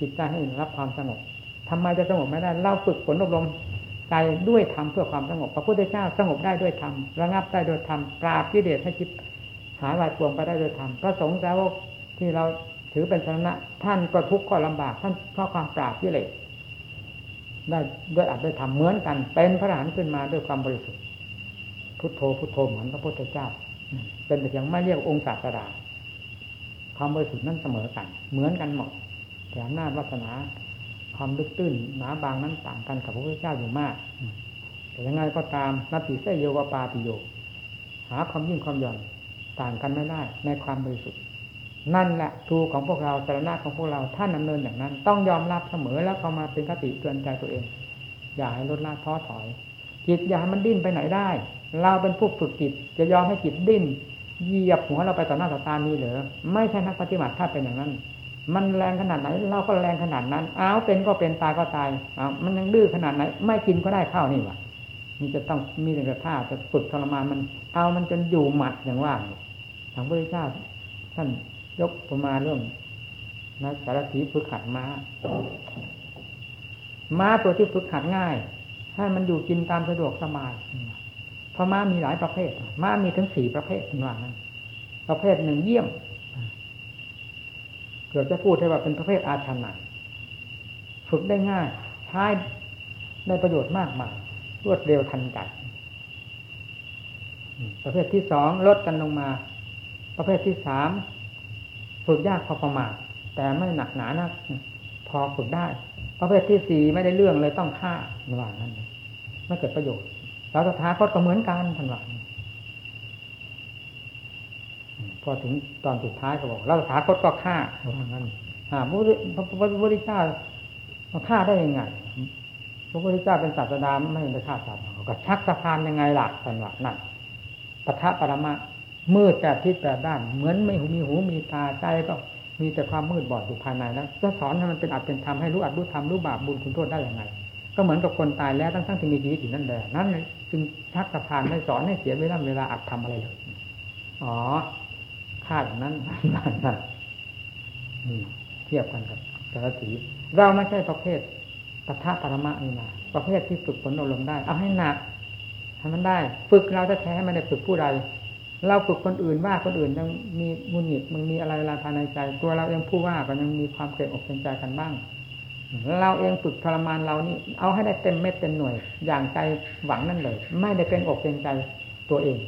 จิตใจให้รับความสงบทำไมจะสงบไม่ได้เราฝึกฝนอบรมใจด้วยธรรมเพื่อความสงบพระพุทธเจ้าสงบได้ด้วยธรรมระงับได้ด้วยธรรมปราบกิเลสให้จิตหาลายปวงไปได้ด้วยธรรมพระสงฆ์สาวกที่เราถือเป็นสนะท่านก็ทุกข์ก็ลำบาก ท่านเพราะความปราบกิเลสได้ด้วยอัดด้วยธรรมเหมือนกัน เป็นพระอรหันต์ขึ้นมาด้วยความบริสุทธิ์พุทโธพุทโธเหมือนพระพุทธเจ้า เป็นแต่ยังไม่เรียกองค์ศาสดาความบริสุทธิ์นั้นเสมอกัน เหมือนกันหมดแต่อำนาจวาสนาความลึกตื้นหนาบางนั้นต่างกันกับพระพุทธเจ้าอยู่มาก แต่ยังไงก็ตามนัตติเสยโยวปาปิโย หาความยิ่งความหย่อนต่างกันไม่ได้ในความบริสุทธิ์นั่นแหละทูของพวกเราสารณะของพวกเราท่านดำเนินอย่างนั้น ต้องยอมรับเสมอแล้วเข้ามาเป็นคติเตือนใจตัวเอง อย่าให้ลดละท้อถอยจิตอย่าให้มันดิ้นไปไหนได้ เราเป็นผู้ฝึกจิต จะยอมให้จิตดิ้นเหยียบหัวเราไปต่อหน้าต่อตานี้เหรอไม่ใช่นักปฏิบัติถ้าเป็นอย่างนั้น มันแรงขนาดไหน เราก็แรงขนาดนั้นอ้าวเป็นก็เป็นตายก็ตายอ้าวมันยังดื้อขนาดไหน ไม่กินก็ได้ข้าวนี่วะนี่จะต้องมีแต่ท่าจะฝึกทรมานมัน เอามันจนอยู่หมัดอย่างว่าทางพระเจ้าท่านยกประมาณเรื่องนะสารถีฝึกขัดม้า ม้าตัวที่ฝึกขัดง่าย ให้มันอยู่กินตามสะดวกสบาย พราะม้ามีหลายประเภทม้ามีถึงสี่ประเภทนว่านั้นประเภทหนึ่งเยี่ยมเกือบจะพูดได้ว่าเป็นประเภทอาชนะฝึกได้ง่ายใช้ได้ประโยชน์มากมายรวดเร็วทันใจประเภทที่สองลดกันลงมา ประเภทที่สามฝึกยากพอประมาณแต่ไม่หนักหนานักพอฝึกได้ ประเภทที่สี่ไม่ได้เรื่องเลยต้องฆ่าว่านั้นไม่เกิดประโยชน์ เราสถาคตก็เหมือนกันทันว่าพอถึงตอนสุดท้ายก็บอกเราสถาคตก็ฆ่าว่างั้นพระพุทธเจ้าฆ่าได้ยังไงพระพุทธเจ้าเป็นศาสดาไม่ได้ฆ่าสัตว์ก็ชักสะพานยังไงหล่ะทันว่านั่นปะทะปรมามืดแต่ทิศแต่ด้าน เหมือนไม่มีหูมีตาใจก็มีแต่ความมืดบอดอยู่ภายในแล้วจะสอนให้มันเป็นอัดเป็นธรรมให้รู้อัดรู้ธรรมรู้บาปบุญคุณโทษได้ย่างไรก็เหมือนกับคนตายแล้วทั้งทั้งที่มีชีวิตอยู่นั่นแหละนั่น จึงชักสะพานไม่สอนให้เสียเวลาเวลาอัดทำอะไรเลยอ๋อคาดอย่างนั้นนั่นนั่นเทียบกันกับสารถีเราไม่ใช่ประเภทปะทะปรมะนี่นะประเภทที่ฝึกฝนอารมณ์ได้ เอาให้หนักให้มันได้ ฝึกเราจะแท้ไม่ได้ฝึกผู้ใดเราฝึกคนอื่นว่าคนอื่นยังมีมุนหงิดมันมีอะไรลาภายในใจ ตัวเราเองผู้ว่าก็ยังมีความเกรงอกเกรงใจกันบ้าง เราเองฝึกทรมานเรานี่ เอาให้ได้เต็มเม็ดเต็มหน่วย อย่างใจหวังนั่นเลย ไม่ได้เป็นอกเกรงใจตัวเอง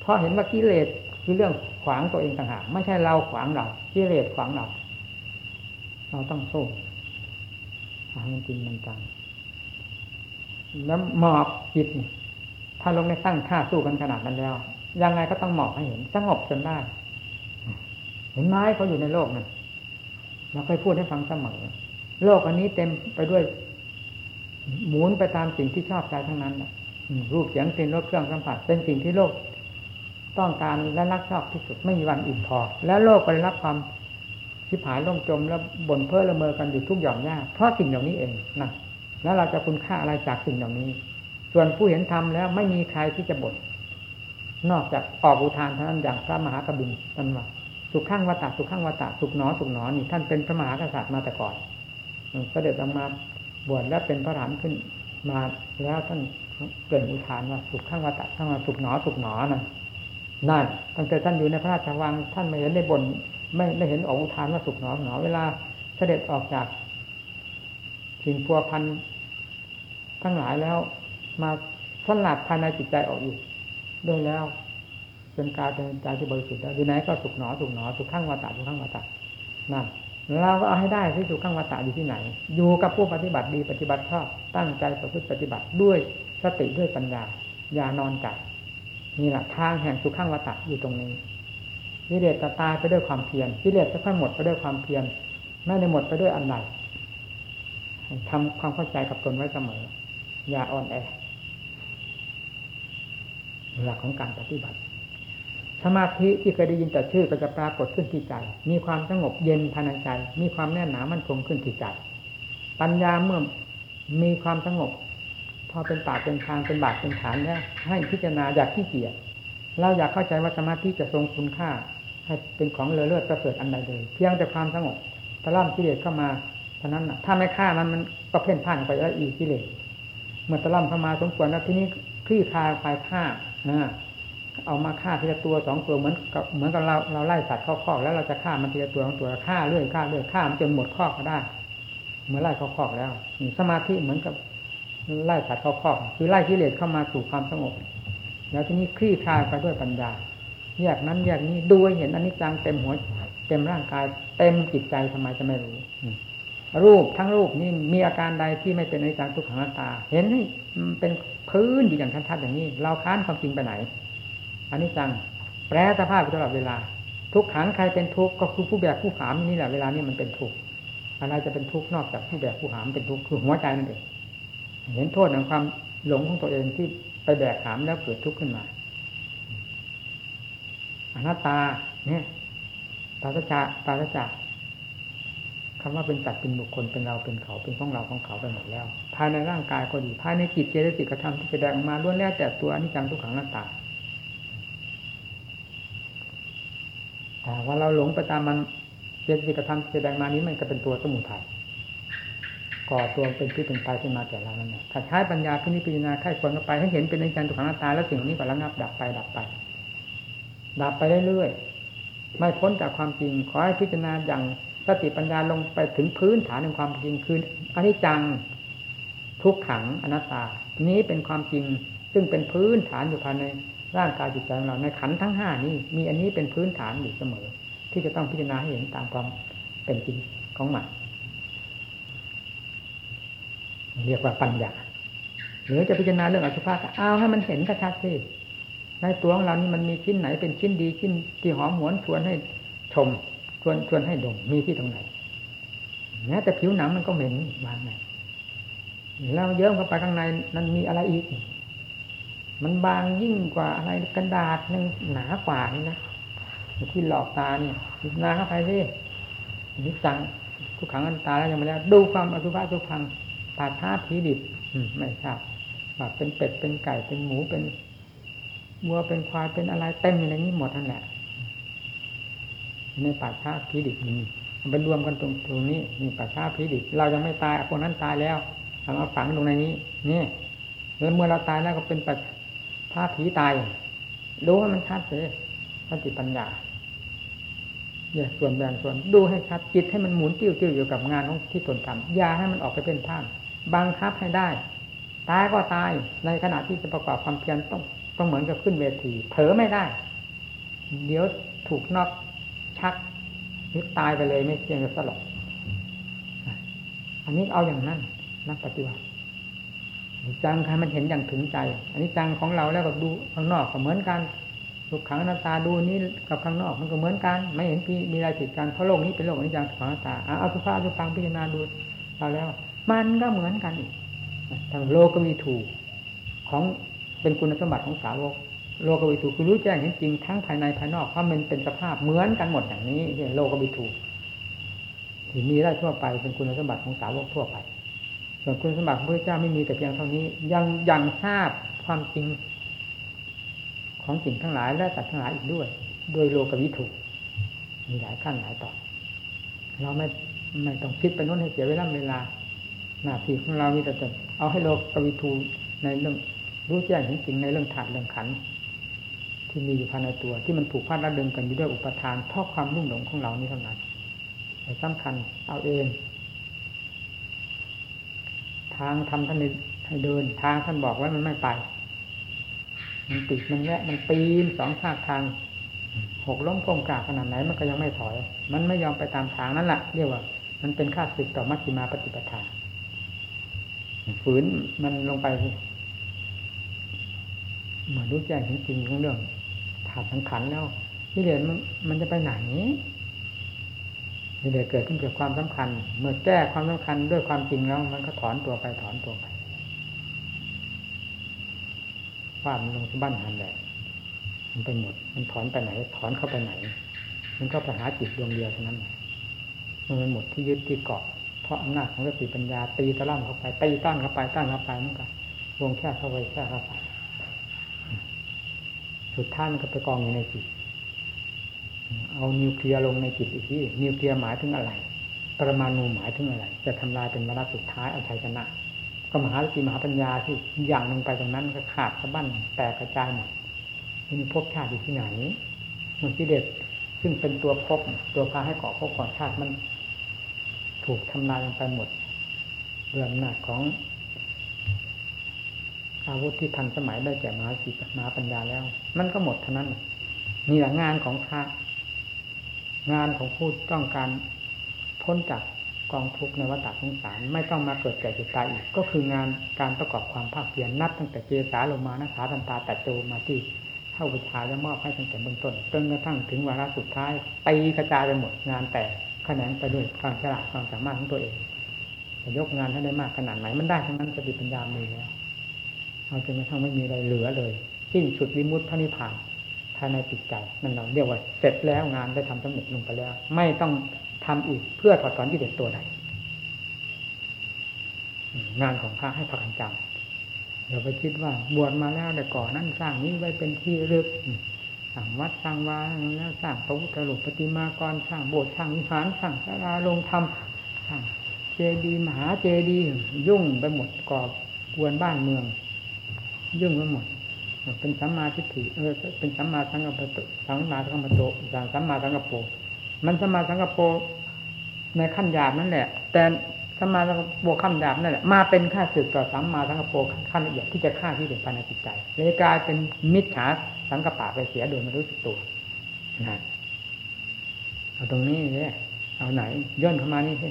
เพราะเห็นว่ากิเลสคือเรื่องขวางตัวเองต่างหากไม่ใช่เราขวางเรากิเลสขวางเรา เราต้องสู้ให้มันจริงมันจังแล้วหมอบจิต ถ้าลงในตั้งท่าสู้กันขนาดนั้นแล้ว ยังไงก็ต้องหมอบให้เห็นสงบจนได้ เห็นไหมเขาอยู่ในโลกนั้นเราเคยพูดให้ฟังเสมอ โลกอันนี้เต็มไปด้วย หมุนไปตามสิ่งที่ชอบใจทั้งนั้นรูปเสียงกลิ่นรสเครื่องสัมผัส เป็นสิ่งที่โลกต้องการและรักชอบที่สุดไม่มีวันอิ่มพอ แล้วโลกก็ได้รับความชิบหายล่มจมแล้วบ่นเพ้อละเมอกันอยู่ทุกหย่อมหญ้าเพราะสิ่งเหล่านี้เองนะแล้วเราจะคุณค่าอะไรจากสิ่งเหล่านี้ ส่วนผู้เห็นธรรมแล้วไม่มีใครที่จะบ่นนอกจากออกอุทานเท่านั้นอย่างพระมหากบินท่านว่าสุขข้างวัตสุขข้างวัตสุขหนอสุขหนอนี่ท่านเป็นพระมหากษัตริย์มาแต่ก่อน เสด็จออกมาบวชแล้วเป็นพระฐานขึ้น มาแล้วท่านเกิดอุทานว่าสุขข้างวัตข้างวัสุขหนอสุขหนอนั่นนั่นตั้งแต่ท่านอยู่ในพระราชวังท่านไม่เห็นได้บนไม่ไม่เห็นออกอุทานว่าสุขหนอหนอเวลา เสด็จออกจากสิ่งพัวพันทั้งหลายแล้ว มาสลัดภายในจิตใจออกอยู่ด้วยแล้วเป็นกายเป็นใจที่บริสุทธิ์แล้วอยู่ไหนก็สุขหนอสุขหนอสุขข้างวาตสุขข้างวาตนั่น เราก็เอาให้ได้ที่สุขังวัตตะอยู่ที่ไหน อยู่กับผู้ปฏิบัติดีปฏิบัติชอบตั้งใจประพฤติปฏิบัติด้วยสติด้วยปัญญา อย่านอนใจนี่แหละทางแห่งสุขังวัตตะอยู่ตรงนี้วิเลสจะตายไปด้วยความเพียรวิเลสจะค่อยหมดไปด้วยความเพียรไม่ได้หมดไปด้วยอันใดทำความเข้าใจกับตนไว้เสมอ อย่าอ่อนแอหลักของการปฏิบัติ สมาธิที่เคยได้ยินแต่ชื่อก็จะปรากฏขึ้นที่ใจ มีความสงบเย็นภายในใจ มีความแน่นหนามั่นคงขึ้นที่ใจ ปัญญาเมื่อมีความสงบ พอเป็นปากเป็นทางเป็นบาทเป็นฐานแล้วให้พิจารณาอยากที่เกียจเราอยากเข้าใจว่าสมาธิจะทรงคุณค่า ให้เป็นของเลอเลิศประเสริฐอันใดเลย เพียงแต่ความสงบตะล่อมกิเลสเข้ามาเท่านั้นถ้าไม่ฆ่ามันมันก็เพ่นพ่านไปแล้วอีกกิเลสเมื่อตะล่อมเข้ามาสมควรแล้วทีนี้คลี่คลายไปฆ่า เอามาฆ่าทีละตัวสองตัวเหมือนกับเหมือนกับเราเราไล่สัตว์เข้าคอกแล้วเราจะฆ่ามันทีละตัวสองตัวฆ่าเรื่อยฆ่าเรื่อยฆ่ามันจนหมดคอกก็ได้เมื่อไล่เข้าคอกแล้วสมาธิเหมือนกับไล่สัตว์เข้าคอกคือไล่กิเลสเข้ามาสู่ความสงบแล้วทีนี้คลี่คลายไปด้วยปัญญาแยกนั้นแยกนี้ดูเห็นอนิจจังเต็มหัวเต็มร่างกาย เต็มจิตใจทำไมจะไม่รู้รูปทั้งรูปนี่มีอาการใดที่ไม่เป็นอนิจจังทุกขังตา เห็นให้เป็นพื้นอยู่อย่างชัดๆอย่างนี้ เราค้านความจริงไปไหน อันนี้จัง แปรสภาพตลอดเวลา ทุกขังใครเป็นทุกข์ก็คือผู้แบกผู้หามนี่แหละเวลานี้มันเป็นทุกข์อะไรจะเป็นทุกข์นอกจากผู้แบกผู้หามเป็นทุกข์คือหัวใจนั่นเองเห็นโทษของความหลงของตัวเองที่ไปแบกหามแล้วเกิดทุกข์ขึ้นมาอนัตตาเนี่ยตาสจะตาสจะคำว่าเป็นจัดเป็นบุคคลเป็นเราเป็นเขาเป็นของเราของเขาไปหมดแล้ว ภายในร่างกายก็ดีภายในจิตเจตสิกธรรมที่แสดงออกมาล้วนแล้วแต่ตัวอนิจจังทุกขังหนัตตา แต่ว่าเราหลงไปตามมันเจตสิกธรรมที่แสดงมานี้มันก็เป็นตัวสมุทัยก่อตัวเป็นที่เป็นไปขึ้นมาแต่เรานั่นแหละถ้าใช้ปัญญาพิจิรณาไข้ควรเข้าไปให้เห็นเป็นอนิจจังทุกขังนัตตาแล้วสิ่งนี้ก็ระงับดับไปดับไป ดับไปเรื่อยๆไม่พ้นจากความจริง ขอให้พิจารณาอย่างสติปัญญาลงไปถึงพื้นฐานของความจริงคืออนิจจังทุกขังอนัตตา นี้เป็นความจริงซึ่งเป็นพื้นฐานอยู่ภายใน ร่างกายจิตใจของเราในขันทั้งห้านี้ มีอันนี้เป็นพื้นฐานอยู่เสมอ ที่จะต้องพิจารณาให้เห็นตามความเป็นจริงของมันเรียกว่าปัญญาหรือจะพิจารณาเรื่องอสุภะเอาให้มันเห็นกระชัดสิในตัวของเรานี่มันมีชิ้นไหนเป็นชิ้นดีชิ้นที่หอมหวนชวนให้ชมชวนชวนให้ดมมีที่ตรงไหนแม้แต่ผิวหนังมันก็เหม็นมางไงแล้วเยิ้มเข้าไปข้างในนั้นมีอะไรอีก มันบางยิ่งกว่าอะไรกระดาษหนึ่งหนากว่านี่นะที่หลอกตาเนี่ยพิจาเข้าไปสินิจังทุกขังอันตาแล้วยังไม่แล้ว ดูความอสุภะทุกขังป่าช้าผีดิบไม่ทราบว่าเป็นเป็ดเป็นไก่เป็นหมูเป็นวัวเป็นควายเป็นอะไรเต็มในนี้หมดทั้งแหละในป่าช้าผีดิบมีมันไปรวมกันตรงตรงนี้มีป่าช้าผีดิบเรายังไม่ตายพวกนั้นตายแล้วเอาฝังลงในนี้นี่แล้วเมื่อเราตายแล้วก็เป็นป่า ช้าผีตายดูให้มันชัดเลยสติปัญญา เนี่ยส่วนแบ่งส่วนดูให้ชัดจิตให้มันหมุนติ้วติ้วอยู่กับงานของที่ตนทำอย่าให้มันออกไปเป็นท่านบังคับให้ได้ ตายก็ตายในขณะที่จะประกอบความเพียรต้องต้องเหมือนกับขึ้นเวทีเผลอไม่ได้ เดี๋ยวถูกนอกชักนิดตายไปเลยไม่เพียงแต่สลบอันนี้เอาอย่างนั้นนักปฏิบัติ จังใครมันเห็นอย่างถึงใจ อันนี้จังของเราแล้วก็ดูข้างนอกก็เหมือนกันลูกขังหน้าตาดูนี้กับข้างนอกมันก็เหมือนกัน ไม่เห็นมีอะไรผิดกันเพราะโลกนี้เป็นโลกอนิจจังของหน้าตาเอาสุภาพสุฟังพิจารณาดูเราแล้ว มันก็เหมือนกันอีกทางโลกก็มีถูกของเป็นคุณสมบัติของสาวกโลกวิถูคือรู้แจ้งเห็นจริงทั้งภายในภายนอกเพราะมันเป็นสภาพเหมือนกันหมดอย่างนี้โลกวิถูที่มีได้ทั่วไปเป็นคุณสมบัติของสาวกทั่วไป ส่วนคุณสมบัติของพระเจ้าไม่มีแต่เพียงเท่านี้ ยังยังทราบความจริง ของสิ่งทั้งหลายและสัตว์ทั้งหลายอีกด้วย โดยโลกวิถูมีหลายขั้นหลายตอนเราไม่ไม่ต้องคิดไปโน้นให้เสียเวลาเวลา หน้าที่ของเรามีแต่จะเอาให้โลกวิถูในเรื่องรู้แจ้งเห็นจริงในเรื่องถาดเรื่องขันที่มีอยู่ภายในตัว ที่มันผูกพันระดึงกันอยู่ด้วยอุปทานเพราะความรุ่มหลงของเรานี้เท่านั้นแต่สำคัญเอาเอง ทางทำท่านให้เดิน ทางท่านบอกไว้มันไม่ไป มันติดมันแวะมันปีนสองภาคทางหกล้มก้มกราบขนาดไหนมันก็ยังไม่ถอย มันไม่ยอมไปตามทางนั่นแหละเรียกว่า มันเป็นค่าศึกต่อมัชฌิมาปฏิปทาฝืนมันลงไปเหมื่อรู้แจ้งจริงของเรื่องถาดสังขันแล้วที่เดียนมันจะไปไหน นี่เดียเกิดขึ้นเกิดความสำคัญ เมื่อแก้ความสำคัญด้วยความจริงแล้ว มันก็ถอนตัวไปถอนตัวไปฟาดมันลงที่บ้านหันแหลมันไปหมด มันถอนไปไหน ถอนเข้าไปไหน มันก็ไปหาจิตดวงเดียวเท่านั้นมันหมดที่ยึดที่เกาะ เพราะอำนาจของสติปัญญาตีตะล่ำเข้าไปตีต้านเข้าไปต้านเข้าไปนั่นก็วงแค่เข้าไปแค่เข้าไป สุดท้ายมันก็ไปกองอยู่ในจิต เอานิวเคลียร์ลงในจิตอีกที่นิวเคลียร์หมายถึงอะไร ปรมาณูหมายถึงอะไร จะทำลายเป็นวาระสุดท้ายเอาชัยชนะก็มหาสติมหาปัญญาที่อย่างลงไปตรงนั้นก็ขาดสะบั้นแตกกระจายหมดมีภพชาติอยู่ที่ไหนมันกิเลสซึ่งเป็นตัวภพตัวพาให้เกาะภพก่อชาติมัน ถูกทำลายลงไปหมดเรื่องหนักของอาวุธที่ทันสมัยได้แก่มหาสิมหาปัญญาแล้ว มันก็หมดเท่านั้นนี่แหละงานของพระ งานของผู้ต้องการพ้นจากกองทุกข์ในวัฏสงสารไม่ต้องมาเกิดแก่เจ็บตายอีก ก็คืองานการประกอบความภาคเพียรนับตั้งแต่เจสาลงมานะขาตันตาแต่โจมาที่เข้าวิชาจะมอบให้ตั้งแต่เบื้องต้นจนกระทั่งถึงวาระสุดท้ายตีกระจายไปหมดงานแต่แขนงไปด้วยความฉลาดความสามารถของตัวเองจะยกงานให้ได้มากขนาดไหนมันได้ทั้งนั้นสติปัญญามีแล้วเอาจนกระทั่งไม่มีอะไรเหลือเลยสิ้นสุดวิมุตติพระนิพพาน ภายในจิตใจนั่นเราเรียกว่าเสร็จแล้วงานได้ทำสำเร็จลงไปแล้ว ไม่ต้องทำอีกเพื่อถอดถอนที่เด็ดตัวใดงานของพระให้พักันจำอย่าไปคิดว่าบวชมาแล้วแต่ก่อนนั้นสร้างนี้ไว้เป็นที่รึกสร้างวัดสร้างวาแล้วสร้างพระพุทธรูปปฏิมากรสร้างโบสถ์สร้างวิหารสร้างศาลาลงธรรมสร้างเจดีย์มหาเจดีย์ยุ่งไปหมดก่อกวนบ้านเมือง ยุ่งไปหมด เป็นสัมมาทิฏฐิเออเป็นสัมมาสังกัปปะสัมมาสังกัปปะโตสัมมาสังกัปโปมันสัมมาสังกัปโปในขั้นหยาบนั่นแหละ แต่สัมมาสังกัปโปขั้นหยาบนั่นแหละมาเป็นค่าศึกต่อสัมมาสังกัปโปขั้นละเอียดที่จะฆ่าที่เด็ดภายในจิตใจเลยกลายเป็นมิจฉาสังกัปปะไปเสียโดยไม่รู้สึกตัวนะเอาตรงนี้เลยเอาไหน ย่นเข้ามานี่สิ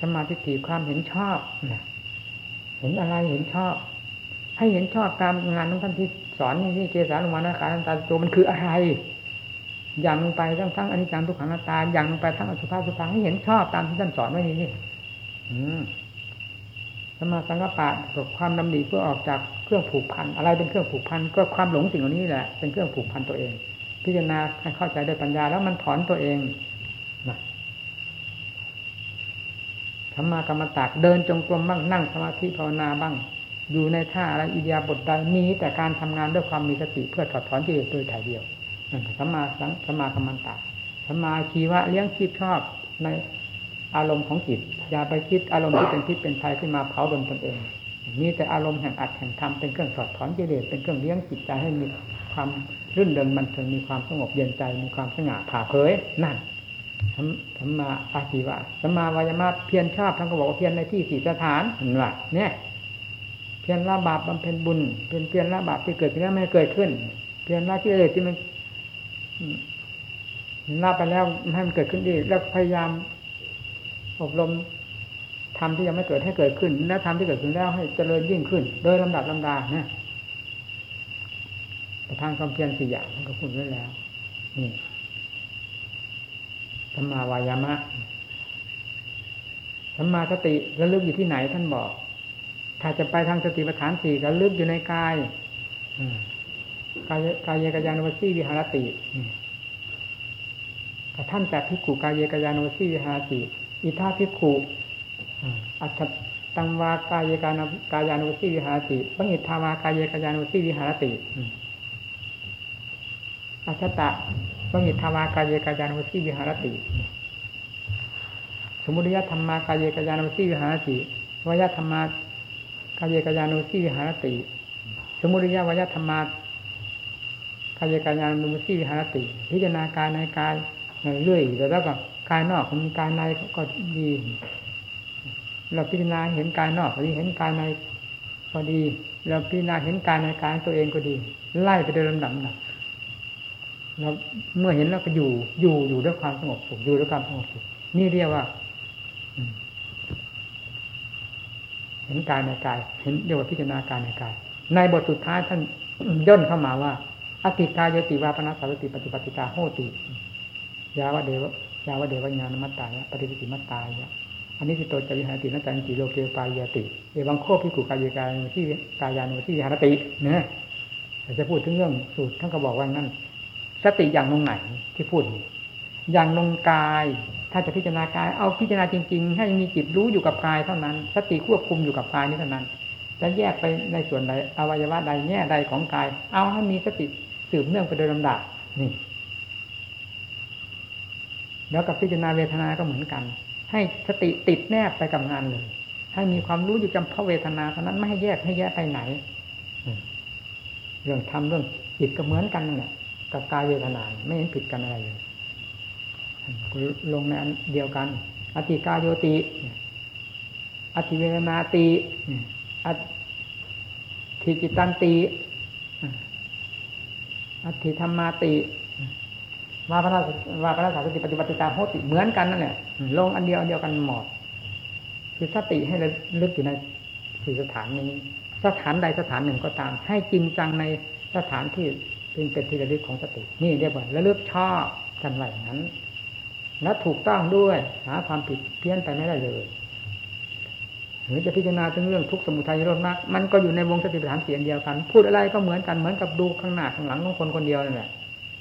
สมาธิฏฐิความเห็นชอบนะเห็นอะไรเห็นชอบ ให้เห็นชอบการงานของท่านที่สอนนี่ที่เกสาลงมานะการตาโจมันคืออะไร อย่างลงไปทั้งทั้งอนิจจังทุกขังนาตาอย่างลงไปทั้งอสุภาสุภาให้เห็นชอบตามที่ท่านสอนไว้นี่อืสมาสังกปะกับความดำดีเพื่อออกจากเครื่องผูกพัน อะไรเป็นเครื่องผูกพัน ก็ความหลงสิ่งเหล่านี้แหละ เป็นเครื่องผูกพันตัวเอง พิจารณาให้เข้าใจด้วยปัญญาแล้วมันถอนตัวเองนะธรรมากรรมตากเดินจงกรมบ้างนั่งสมาธิภาวนาบ้าง อยู่ในท่าอะไรอิเดียบทใดมีแต่การทำงานด้วยความมีสติเพื่อถอดถอนกิเลสโดยถ่ายเดียวนั่นสัมมาสังสัมมากัมมันตาสัมมาชีวะเลี้ยงชีพชอบในอารมณ์ของจิตอย่าไปคิดอารมณ์ที่เป็นพิษเป็นภัยขึ้นมาเผาดนตนเอง มีแต่อารมณ์แห่งอัดแห่งธรรมเป็นเครื่องถอดถอนกิเลสเป็นเครื่องเลี้ยงจิตใจให้มีความรื่นเริงมันเทิงมีความสงบเย็นใจมีความสง่าผ่าเผยนั่นสัมมาอาชีวะสัมมาวายามะเพียรชอบท่านก็บอกว่าเพียรในที่สี่สถานเห็นว่าเนี่ย พียรละบาปบำเพ็ญบุญเป็นเพียรละบาปที่เกิดขึ้นแล้วไม่เกิดขึ้น เพียรละที่เกิดที่มันละไปแล้วให้มันเกิดขึ้นดีแล้วพยายามอบรมทำที่ยังไม่เกิดให้เกิดขึ้น และทำที่เกิดขึ้นแล้วให้เจริญยิ่งขึ้น โดยลำดับลำดาเนี่ยแต่ทางความเพียรสี่อย่างมันก็พูดไว้แล้ว นี่ธรรมาวายามะธรรมาสติระลึกอยู่ที่ไหนท่านบอก ถ้าจะไปทางสติปัฏฐานสี่ก็ลึกอยู่ในกายกายกายเยกยานวสีวิหารติท่านแต่พิกุกายเยกยานวสีวิหารติ อิท่าพิกุอัจตังวากายเยกานกายานวสีวิหารติบังิทาวากายเยกยานวสีวิหารติอัจตะบังิทาวากายเยกยานวสีวิหารติ สมุทยธรรมากายเยกยานวสีวิหารติวยธรรมา กายกายานุสีวิหารติ สมุริยวยธรรมากายกายานุสีวิหารติ พิจารณากายในกายเรื่อยแต่แล้วก็กายนอกของกายในก็ดีเราพิจารณาเห็นกายนอกพอดีเห็นกายในพอดี เราพิจารณาเห็นกายในกายตัวเองก็ดี ไล่ไปโดยลำดับนะเราเมื่อเห็นแล้วก็อยู่อยู่อยู่ด้วยความสงบสุขอยู่ด้วยความสงบสุขนี่เรียกว่า เห็นกายในกาย เห็นเรียกว่าพิจารณากายในกาย ในบทสุดท้ายท่านย่นเข้ามาว่าอติกายโยติวาปนัสสารติปฏิปฏิกาโหติ ยาวะเดวะยาวะเดวะญาณมัตตายะปฏิปติมัตตายะอันนี้สิโตจวิหารตินัจจันติโลเกปายติเอวังโคพิกุกายกายที่กายานุที่หารติเนี่ยจะพูดถึงเรื่องสูตรท่านก็บอกว่านั่นสติอย่างลงไหนที่พูดอย่างลงกาย ถ้าจะพิจารณากายเอาพิจารณาจริง ๆ ให้มีจิตรู้อยู่กับกายเท่านั้น สติควบคุมอยู่กับกายนี้เท่านั้นจะแยกไปในส่วนใดอวัยวะใดแง่ใดของกาย เอาให้มีสติสืบเนื่องไปโดยลำดับนี่ แล้วกับพิจารณาเวทนาก็เหมือนกัน ให้สติติดแนบไปกับงานเลย ให้มีความรู้อยู่จำเพาะเวทนาเท่านั้นไม่ให้แยกให้แยกไปไหนเรื่องทำเรื่องจิตก็เหมือนกันนั่นแหละกับกายเวทนา ไม่เห็นผิดกันอะไรเลย ลงในอันเดียวกัน อธิกาโยติ อธิเวนาติอธิจิตันติ อธิธรรมาติวาพระวาพระสาสติปฏิบัติตาโหติเหมือนกันนั่นแหละลงอันเดียวอันเดียวกันหมดคือสติให้ลึกอยู่ในสี่สถานนี้ สถานใดสถานหนึ่งก็ตาม ให้จริงจังในสถานที่เป็นเป็นที่ระลึกของสติ นี่เรียกว่าระลึกชอบกันไว้อย่างนั้น และถูกต้องด้วย หาความผิดเพี้ยนไปไม่ได้เลย หรือจะพิจารณาถึงเรื่องทุกสมุทัยโรคมากมันก็อยู่ในวงสติปัฏฐานเสียงเดียวกัน พูดอะไรก็เหมือนกันเหมือนกับดูข้างหน้าข้างหลังของคนคนเดียวนั่นแหละ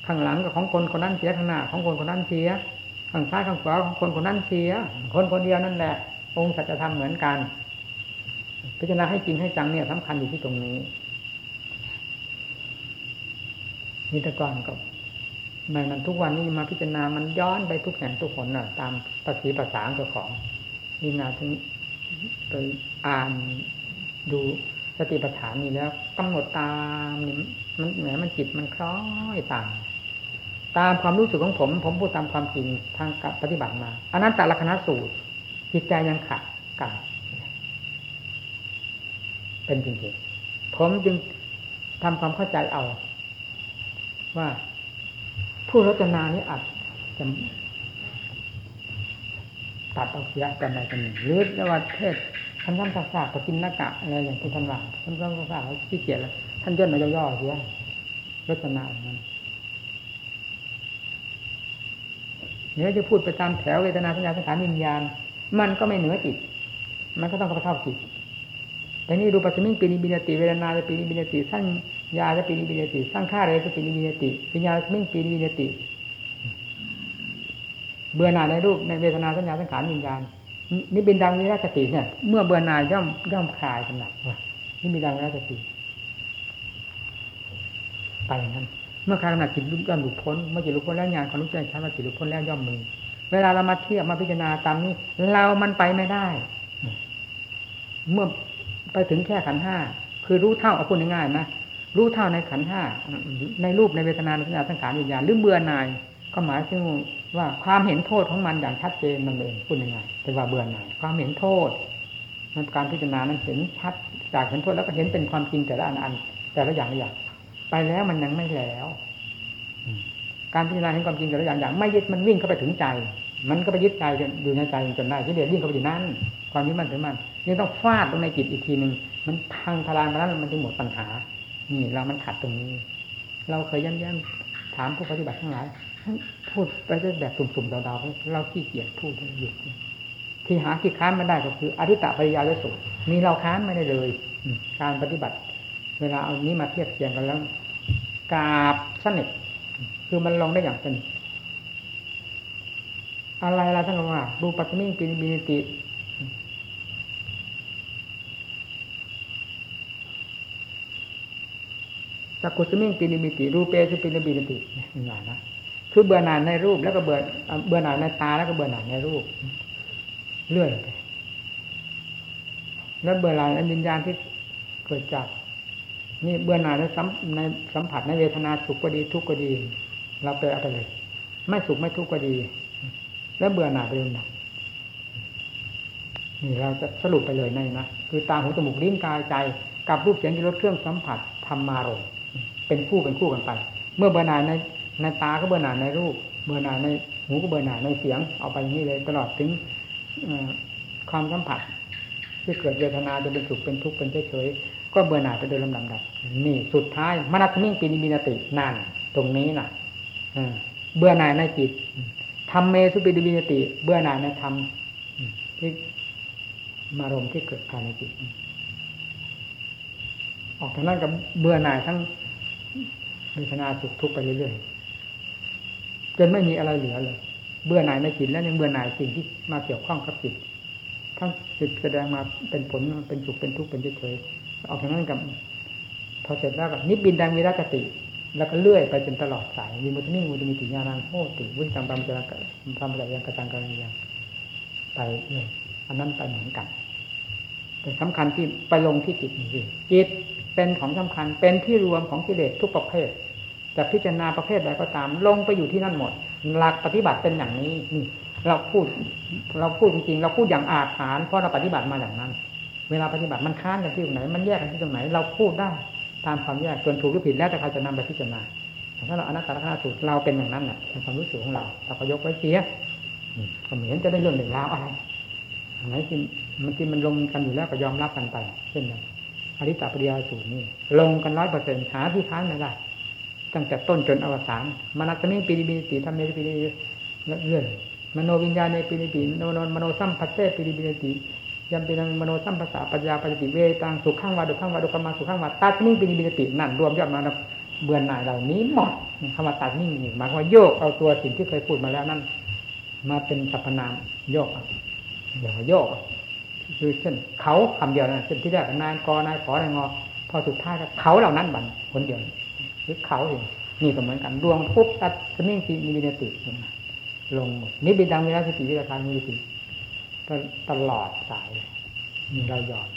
ข้างหลังกับของคนคนนั้นเสียข้างหน้าของคนคนนั้นเสียข้างซ้ายข้างขวาของคนคนนั้นเสีย คนคนเดียวนั่นแหละ องค์สัจธรรมเหมือนกัน พิจารณาให้จริงให้จังเนี่ยสำคัญอยู่ที่ตรงนี้นี่แต่ก่อนก็ ไม่มันทุกวันนี้มาพิจารณามันย้อนไปทุกแห่งทุกคนน่ะ ตามภาษีภาษาเจ้าของนี่นาถึงไปอ่านดูสติปัฏฐานนี้แล้วกำหนดตามนี่มันแหมมันจิตมันคล้อยตามตามความรู้สึกของผม ผมพูดตามความจริงทางปฏิบัติมาอันนั้นแต่ละคณะสูตร จิตใจยังขาดกันเป็นจริงๆผมจึงทำความเข้าใจเอา ว่า ผู้รจนานี้อาจจะตัดเอาเสียกันใดกันหนึ่งหรือเรียกว่าเทศท่านท่านภาษาปกินนากะอะไรอย่างที่ท่านว่าท่านท่านภาษาเขาขี้เกียจแล้วท่านย่นมาย่อๆเสียรจนาอย่างนั้นเนี่ยจะพูดไปตามแถวเวทนาสัญญาสังขารวิญญาณ มันก็ไม่เหนือจิต มันก็ต้องกระเท่าจิตแต่นี่รูปัสมิงปีนิบินติเวทนาจะปีนิบินติสั้น ยาจะปีนิบินติสร้างค่าเรจะปีนิบินติปัญญาสมิงปีนิบินติเบื่อหน่ายในรูปในเวทนาสัญญาสังขารวิญญาณนี่เป็นดังวิรัสติเนี่ย เมื่อเบื่อหน่ายย่อมย่อมคลายกำหนักว่านี่มีดังวิรัสติไปอย่างนั้น เมื่อคลายกำหนักจิตย่อมหลุดพ้นเมื่อจิตหลุดพ้นแล้วงานความรู้ใจชัดว่าจิตหลุดพ้นแล้วย่อมมีเวลาเรามาเทียบมาพิจารณาตามนี้ เรามันไปไม่ได้ เมื่อไปถึงแค่ขันห้าคือรู้เท่าเอาพูดง่ายๆนะ รู้เท่าในขันห้าในรูปในเวทนาในสัญญาสังขารวิญญาณหรือเบื่อหน่ายก็หมายถึงว่าความเห็นโทษของมันอย่างชัดเจนนั่นเองพูดง่ายๆเป็นว่าเบื่อหน่ายความเห็นโทษมันการพิจารณานั้นเห็นชัดจากเห็นโทษแล้วก็เห็นเป็นความจริงแต่ละอันอันแต่ละอย่างละอย่าง ไปแล้วมันยังไม่แล้วการพิจารณาเห็นความจริงแต่ละอย่างอย่าง ไม่ยึดมันวิ่งเข้าไปถึงใจ มันก็ไปยึดใจอยู่ในใจจนได้ที่เดียวิ่งเข้าไปอยู่นั่นความยึดมั่นถือมั่นนี่ต้องฟาดลงในจิตอีกทีหนึ่งมันพังทลายมาแล้วมันจะหมดปัญหา นี่เรามันขัดตรงนี้ เราเคยย้ำๆถามผู้ปฏิบัติทั้งหลายพูดไปแบบสุ่มๆเดาๆเราขี้เกียจพูดหยุดที่หาที่ค้านไม่ได้ก็คืออธิตะปริยายสุมีเราค้านไม่ได้เลยการปฏิบัติ เวลาเอานี้มาเทียบเทียงกันแล้วกาบสนิทคือมันลงได้อย่างเป็นอะไรอะไรทั้งว่าดูปัจจุบันปีนิบินติักกุสมิงปีนิมิติ รูเปสุปีนิบินตินี่อย่านะคือเบื่อหน่ายในรูปแล้วก็เบื่อเบื่อหน่ายในตาแล้วก็เบื่อหน่ายในรูป เรื่อยไปแล้วเบื่อหน่ายในวิญญาณที่เกิดจากนี่เบื่อหน่ายในสัมในสัมผัสในเวทนาสุขก็ดีทุกข์ก็ดี เราไปเอาไปเลย ไม่สุขไม่ทุกข์ก็ดี แล้วเบื่อหน่ายไปเลยนะนี่เราจะสรุปไปเลยในนะคือตาหูจมูกลิ้นกายใจ กับรูปเสียงที่รสเครื่องสัมผัสธรรมารม เป็นคู่เป็นคู่กันไป เมื่อเบื่อหน่ายในในตาก็เบื่อหน่ายในรูป เบื่อหน่ายในหูก็เบื่อหน่ายในเสียง เอาไปอย่างนี้เลยตลอดถึงความสัมผัส ที่เกิดเวทนาจะเป็นสุขเป็นทุกข์เป็นเฉยๆก็เบื่อหน่ายไปโดยลำดับนี่สุดท้ายมนัตมิ่งปีนิมินตินั่นตรงนี้น่ะเบื่อหน่ายในจิตทำเมสุปิดิมินติ เบื่อหน่ายในธรรมที่มารมที่เกิดภายในจิตออกทางนั้นกับเบื่อหน่ายทั้ง เวทนาสุขทุกข์ไปเรื่อยๆจนไม่มีอะไรเหลือเลย เบื่อหน่ายในจิตแล้วยังเบื่อหน่ายสิ่งที่มาเกี่ยวข้องกับจิตทั้งจิตแสดงมาเป็นผลเป็นสุขเป็นทุกข์เป็นเฉยๆออกทางนั้นกับพอเสร็จแล้วกับนิบินดังวิรัตติ แล้วก็เลื่อยไปจนตลอดสายมีมุตนิ่งมุตมิติญาณังโหติวิจังบัมจรังทำอะไรยังกระจังกระยังไปเลยอันนั้นไปเหมือนกัน แต่สำคัญที่ไปลงที่จิตนี่จิตเป็นของสำคัญเป็นที่รวมของกิเลสทุกประเภท จะพิจารณาประเภทใดก็ตาม ลงไปอยู่ที่นั่นหมด หลักปฏิบัติเป็นอย่างนี้นี่เราพูด เราพูดจริงๆเราพูดอย่างอาถรรพ์เพราะเราปฏิบัติมาอย่างนั้น เวลาปฏิบัติมันค้านกันที่ตรงไหน มันแยกกันที่ตรงไหน เราพูดได้ตามความแยกส่วนถูกหรือผิดแล้วแต่ใครจะนำไปพิจารณาถ้าเราอนัตตลักษณะสูตรเราเป็นอย่างนั้นแหละเป็นความรู้สึกของเราเราก็ยกไว้เสียก็เหมือนจะได้เรื่องหนึ่งราวอะไรไหนที่มันที่มันลงกันอยู่แล้วก็ยอมรับกันไปเช่นนั้นอริตปริยาสูตรนี่ลงกันร้อยเปอร์เซ็นต์หาที่ค้านไม่ได้ ตั้งแต่ต้นจนอวสานมนัสมิปีนิปีติธรรมเนปีนิเรื่อยมโนวิญญาณในปีนิปีโนนมโนสัมพัสเตปีนิปีนิติยัมเป็นมโนสัมภาษาปัญญาปัจจิเวตังสุขังวาดุขังวาดุขมาสุขังวาตัดนิ่งปีนิปีนิตินั่นรวมยอดมาเบื่อหน่ายเหล่านี้หมดคำว่าตัดนิ่งหมายว่าโยกเอาตัวสิ่งที่เคยพูดมาแล้วนั่นมาเป็นสรรพนามโยกอย่าโยกคือเช่นเขาคำเดียวนะเช่นที่แรกนายกนายขอนายงอพอสุดท้ายเขาเหล่านั้นบันคนเดียว หรือเขาเองนี่ก็เหมือนกันดวงปุ๊บตัดสนิ่งทีมีวินติลงหมดนี่เป็นดังเวลาสติวิการมีสติตลอดสายมีเราหยอด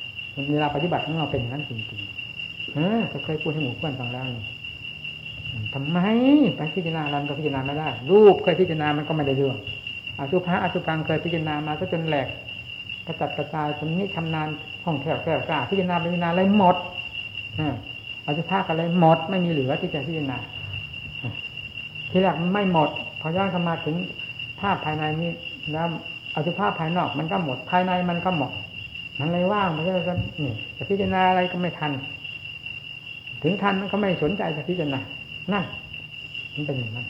เวลาปฏิบัติของเราเป็นอย่างนั้นจริงๆเออเคยพูดให้หมู่เพื่อนฟังแล้วทำไมไปพิจารณาเราก็พิจารณาไม่ได้รูปเคยพิจารณามันก็ไม่ได้เรื่องอสุภะอสุพังเคยพิจารณามาก็จนแหลกกระจัดกระจายคนนี้ชำนาญห้องแถวแถวกล้าพิจารณาพิจารณาอะไรหมด อสุภะอะไรหมดไม่มีเหลือที่จะพิจารณาทีแรกมันไม่หมด พอย่านเข้ามาถึงภาพภายในนี้แล้วอสุภาพภายนอกมันก็หมดภายในมันก็หมดมันเลยว่างมันก็นี่จะพิจารณาอะไรก็ไม่ทัน ถึงทันมันก็ไม่สนใจจะพิจารณานั่นมันเป็นอย่างนั้น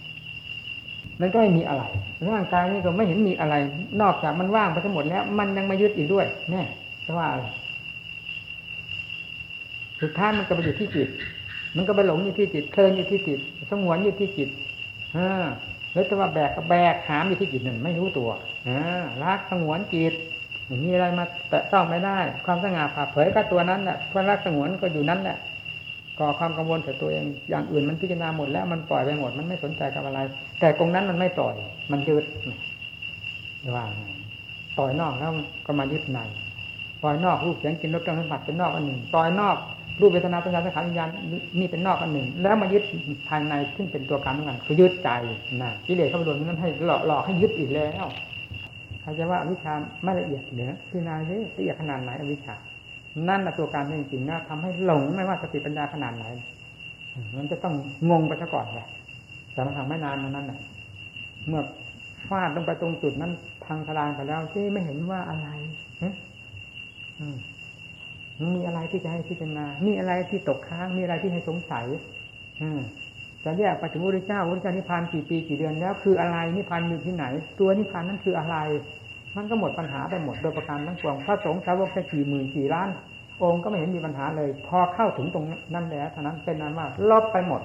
มันก็ไม่มีอะไรร่างกายนี่ก็ไม่เห็นมีอะไร นอกจากมันว่างไปทั้งหมดแล้ว มันยังมายึดอีกด้วยแน่จะว่าอะไร สุดท้ายมันก็ไปอยู่ที่จิต มันก็ไปหลงอยู่ที่จิตเพลินอยู่ที่จิตสงวนอยู่ที่จิตอ่าแล้วแต่ว่าแบกแบกหามอยู่ที่จิตนั่นไม่รู้ตัวอ่ารักสงวนจิตอย่างนี้อะไรมาแตะต้องไม่ได้ ความสง่าผ่าเผยก็ตัวนั้นแหละความรักสงวนก็อยู่นั้นแหละก่อความกังวลใส่ตัวเองอย่างอื่นมันพิจารณาหมดแล้วมันปล่อยไปหมดมันไม่สนใจกับอะไร แต่ตรงนั้นมันไม่ปล่อย มันยึดว่าปล่อยนอกแล้วก็มายึดในปล่อยนอกรูปเสียงกินรสเครื่องสัมผัสเป็นนอกอันหนึ่งปล่อยนอก รูปเวทนาสัญญาสังขารวิญญาณนี่เป็นนอกอันหนึ่ง แล้วมายึดภายในซึ่งเป็นตัวการเหมือนกันคือยึดใจนะกิเลสเข้าไปโดนนั้นให้หลอกหลอกให้ยึดอีกแล้วเขาจะว่าอวิชาไม่ละเอียดเหนือพิจารณาละเอียดขนาดไหนอวิชานั่นแหละตัวการจริงๆนะทำให้หลงไม่ว่าสติปัญญาขนาดไหนมันจะต้องงงไปซะก่อนเลยแต่มันทำไม่นานนั้นน่ะเมื่อฟาดลงไปตรงจุดนั้นทางทลางไปแล้วที่ไม่เห็นว่าอะไรมี มีอะไรที่จะให้พิจารณา มีอะไรที่ตกค้าง มีอะไรที่ให้สงสัยจะแยกไปถึงพระเจ้าพระเจ้านิพพานกี่ปีกี่เดือนแล้วคืออะไรนิพพานอยู่ที่ไหน ตัวนิพพานนั้นคืออะไร มันก็หมดปัญหาไปหมดโดยประการทั้งปวงพระสงฆ์สาวกแค่กี่หมื่นกี่ล้าน องค์ก็ไม่เห็นมีปัญหาเลย พอเข้าถึงตรงนั้นแล้วเท่านั้นเป็นนั้นว่าลบไปหมด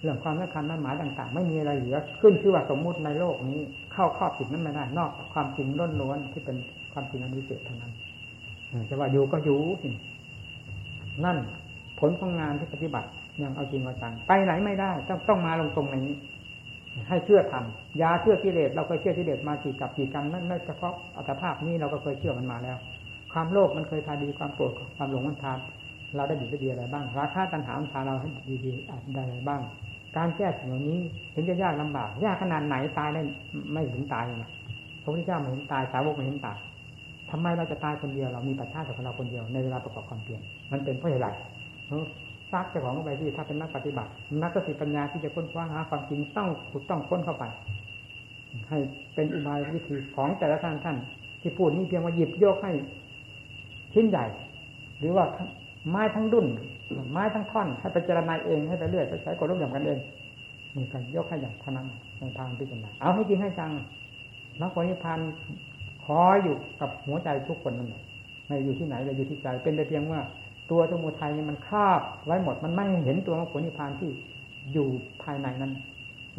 เรื่องความสำคัญมั่นหมายต่าง ๆ ไม่มีอะไรเหลือขึ้นชื่อว่าสมมุติในโลกนี้ เข้าครอบจิตนั้นไม่ได้นอกความจริงล้นล้วนที่เป็นความจริงอันวิเศษเท่านั้น จะว่าอยู่ก็อยู่สินั่นผลของงานที่ปฏิบัติย่างเอาจริงเอาจังไปไหนไม่ได้ ต้องต้องมาลงตรงนี้ ให้เชื่อทำยาเชื่อกิเลสเราเคยเชื่อกิเลสมากี่กับกี่กันนั่นไม่เฉพาะอัตภาพนี้เราก็เคยเชื่อมันมาแล้ว ความโลภมันเคยทาดีความโกรธความหลงมันทานเราได้ดีได้ดีอะไรบ้างราคาตัณหาทาเราให้ดีดีได้อะไรบ้าง การแก้สิ่งเหล่านี้เห็นจะยากลำบาก ยากขนาดไหนตายได้ไม่ถึงตายนะพระพุทธเจ้าไม่เห็นตายสาวกไม่เห็นตาย ทำไมเราจะตายคนเดียวเรามีปัจจัยของเราคนเดียวในเวลาประกอบความเพียรมันเป็นเพราะอะไรซักเจ้าของเข้าไปที่ถ้าเป็นนักปฏิบัติ นักสติปัญญาที่จะค้นคว้าหาความจริงต้องขุดต้องค้นเข้าไป ให้เป็นอุบายวิธีของแต่ละท่านท่าน ที่พูดนี่เพียงว่าหยิบยกให้ชิ้นใหญ่ หรือว่าไม้ทั้งดุนไม้ทั้งท่อนให้ไปเจรนายเองให้ไปเรื่อยไปใช้กฎรูปอย่างกันเองมีการยกให้อย่างเท่านั้นในทางพิจารณาเอาให้จริงให้จังนักปฏิพัน ธ์ขออยู่กับหัวใจทุกคนนั่นแหละไม่อยู่ที่ไหนเลยอยู่ที่ใจเป็นแต่เพียงว่า ตัวสมุทัยนี่มันครอบไว้หมดมันไม่เห็นตัวมรรคผลนิพพานที่อยู่ภายในนั้น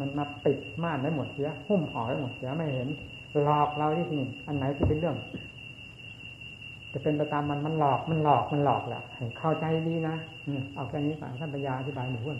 มันมาปิดม่านไว้หมดเสียหุ้มห่อไว้หมดเสียไม่เห็นหลอกเราที่นี่อันไหนที่เป็นเรื่อง จะเป็นไปตามมันมันหลอกมันหลอกมันหลอกแหละเข้าใจดีนะเอาแค่นี้ก่อนท่านปัญญาอธิบายหมู่เพื่อน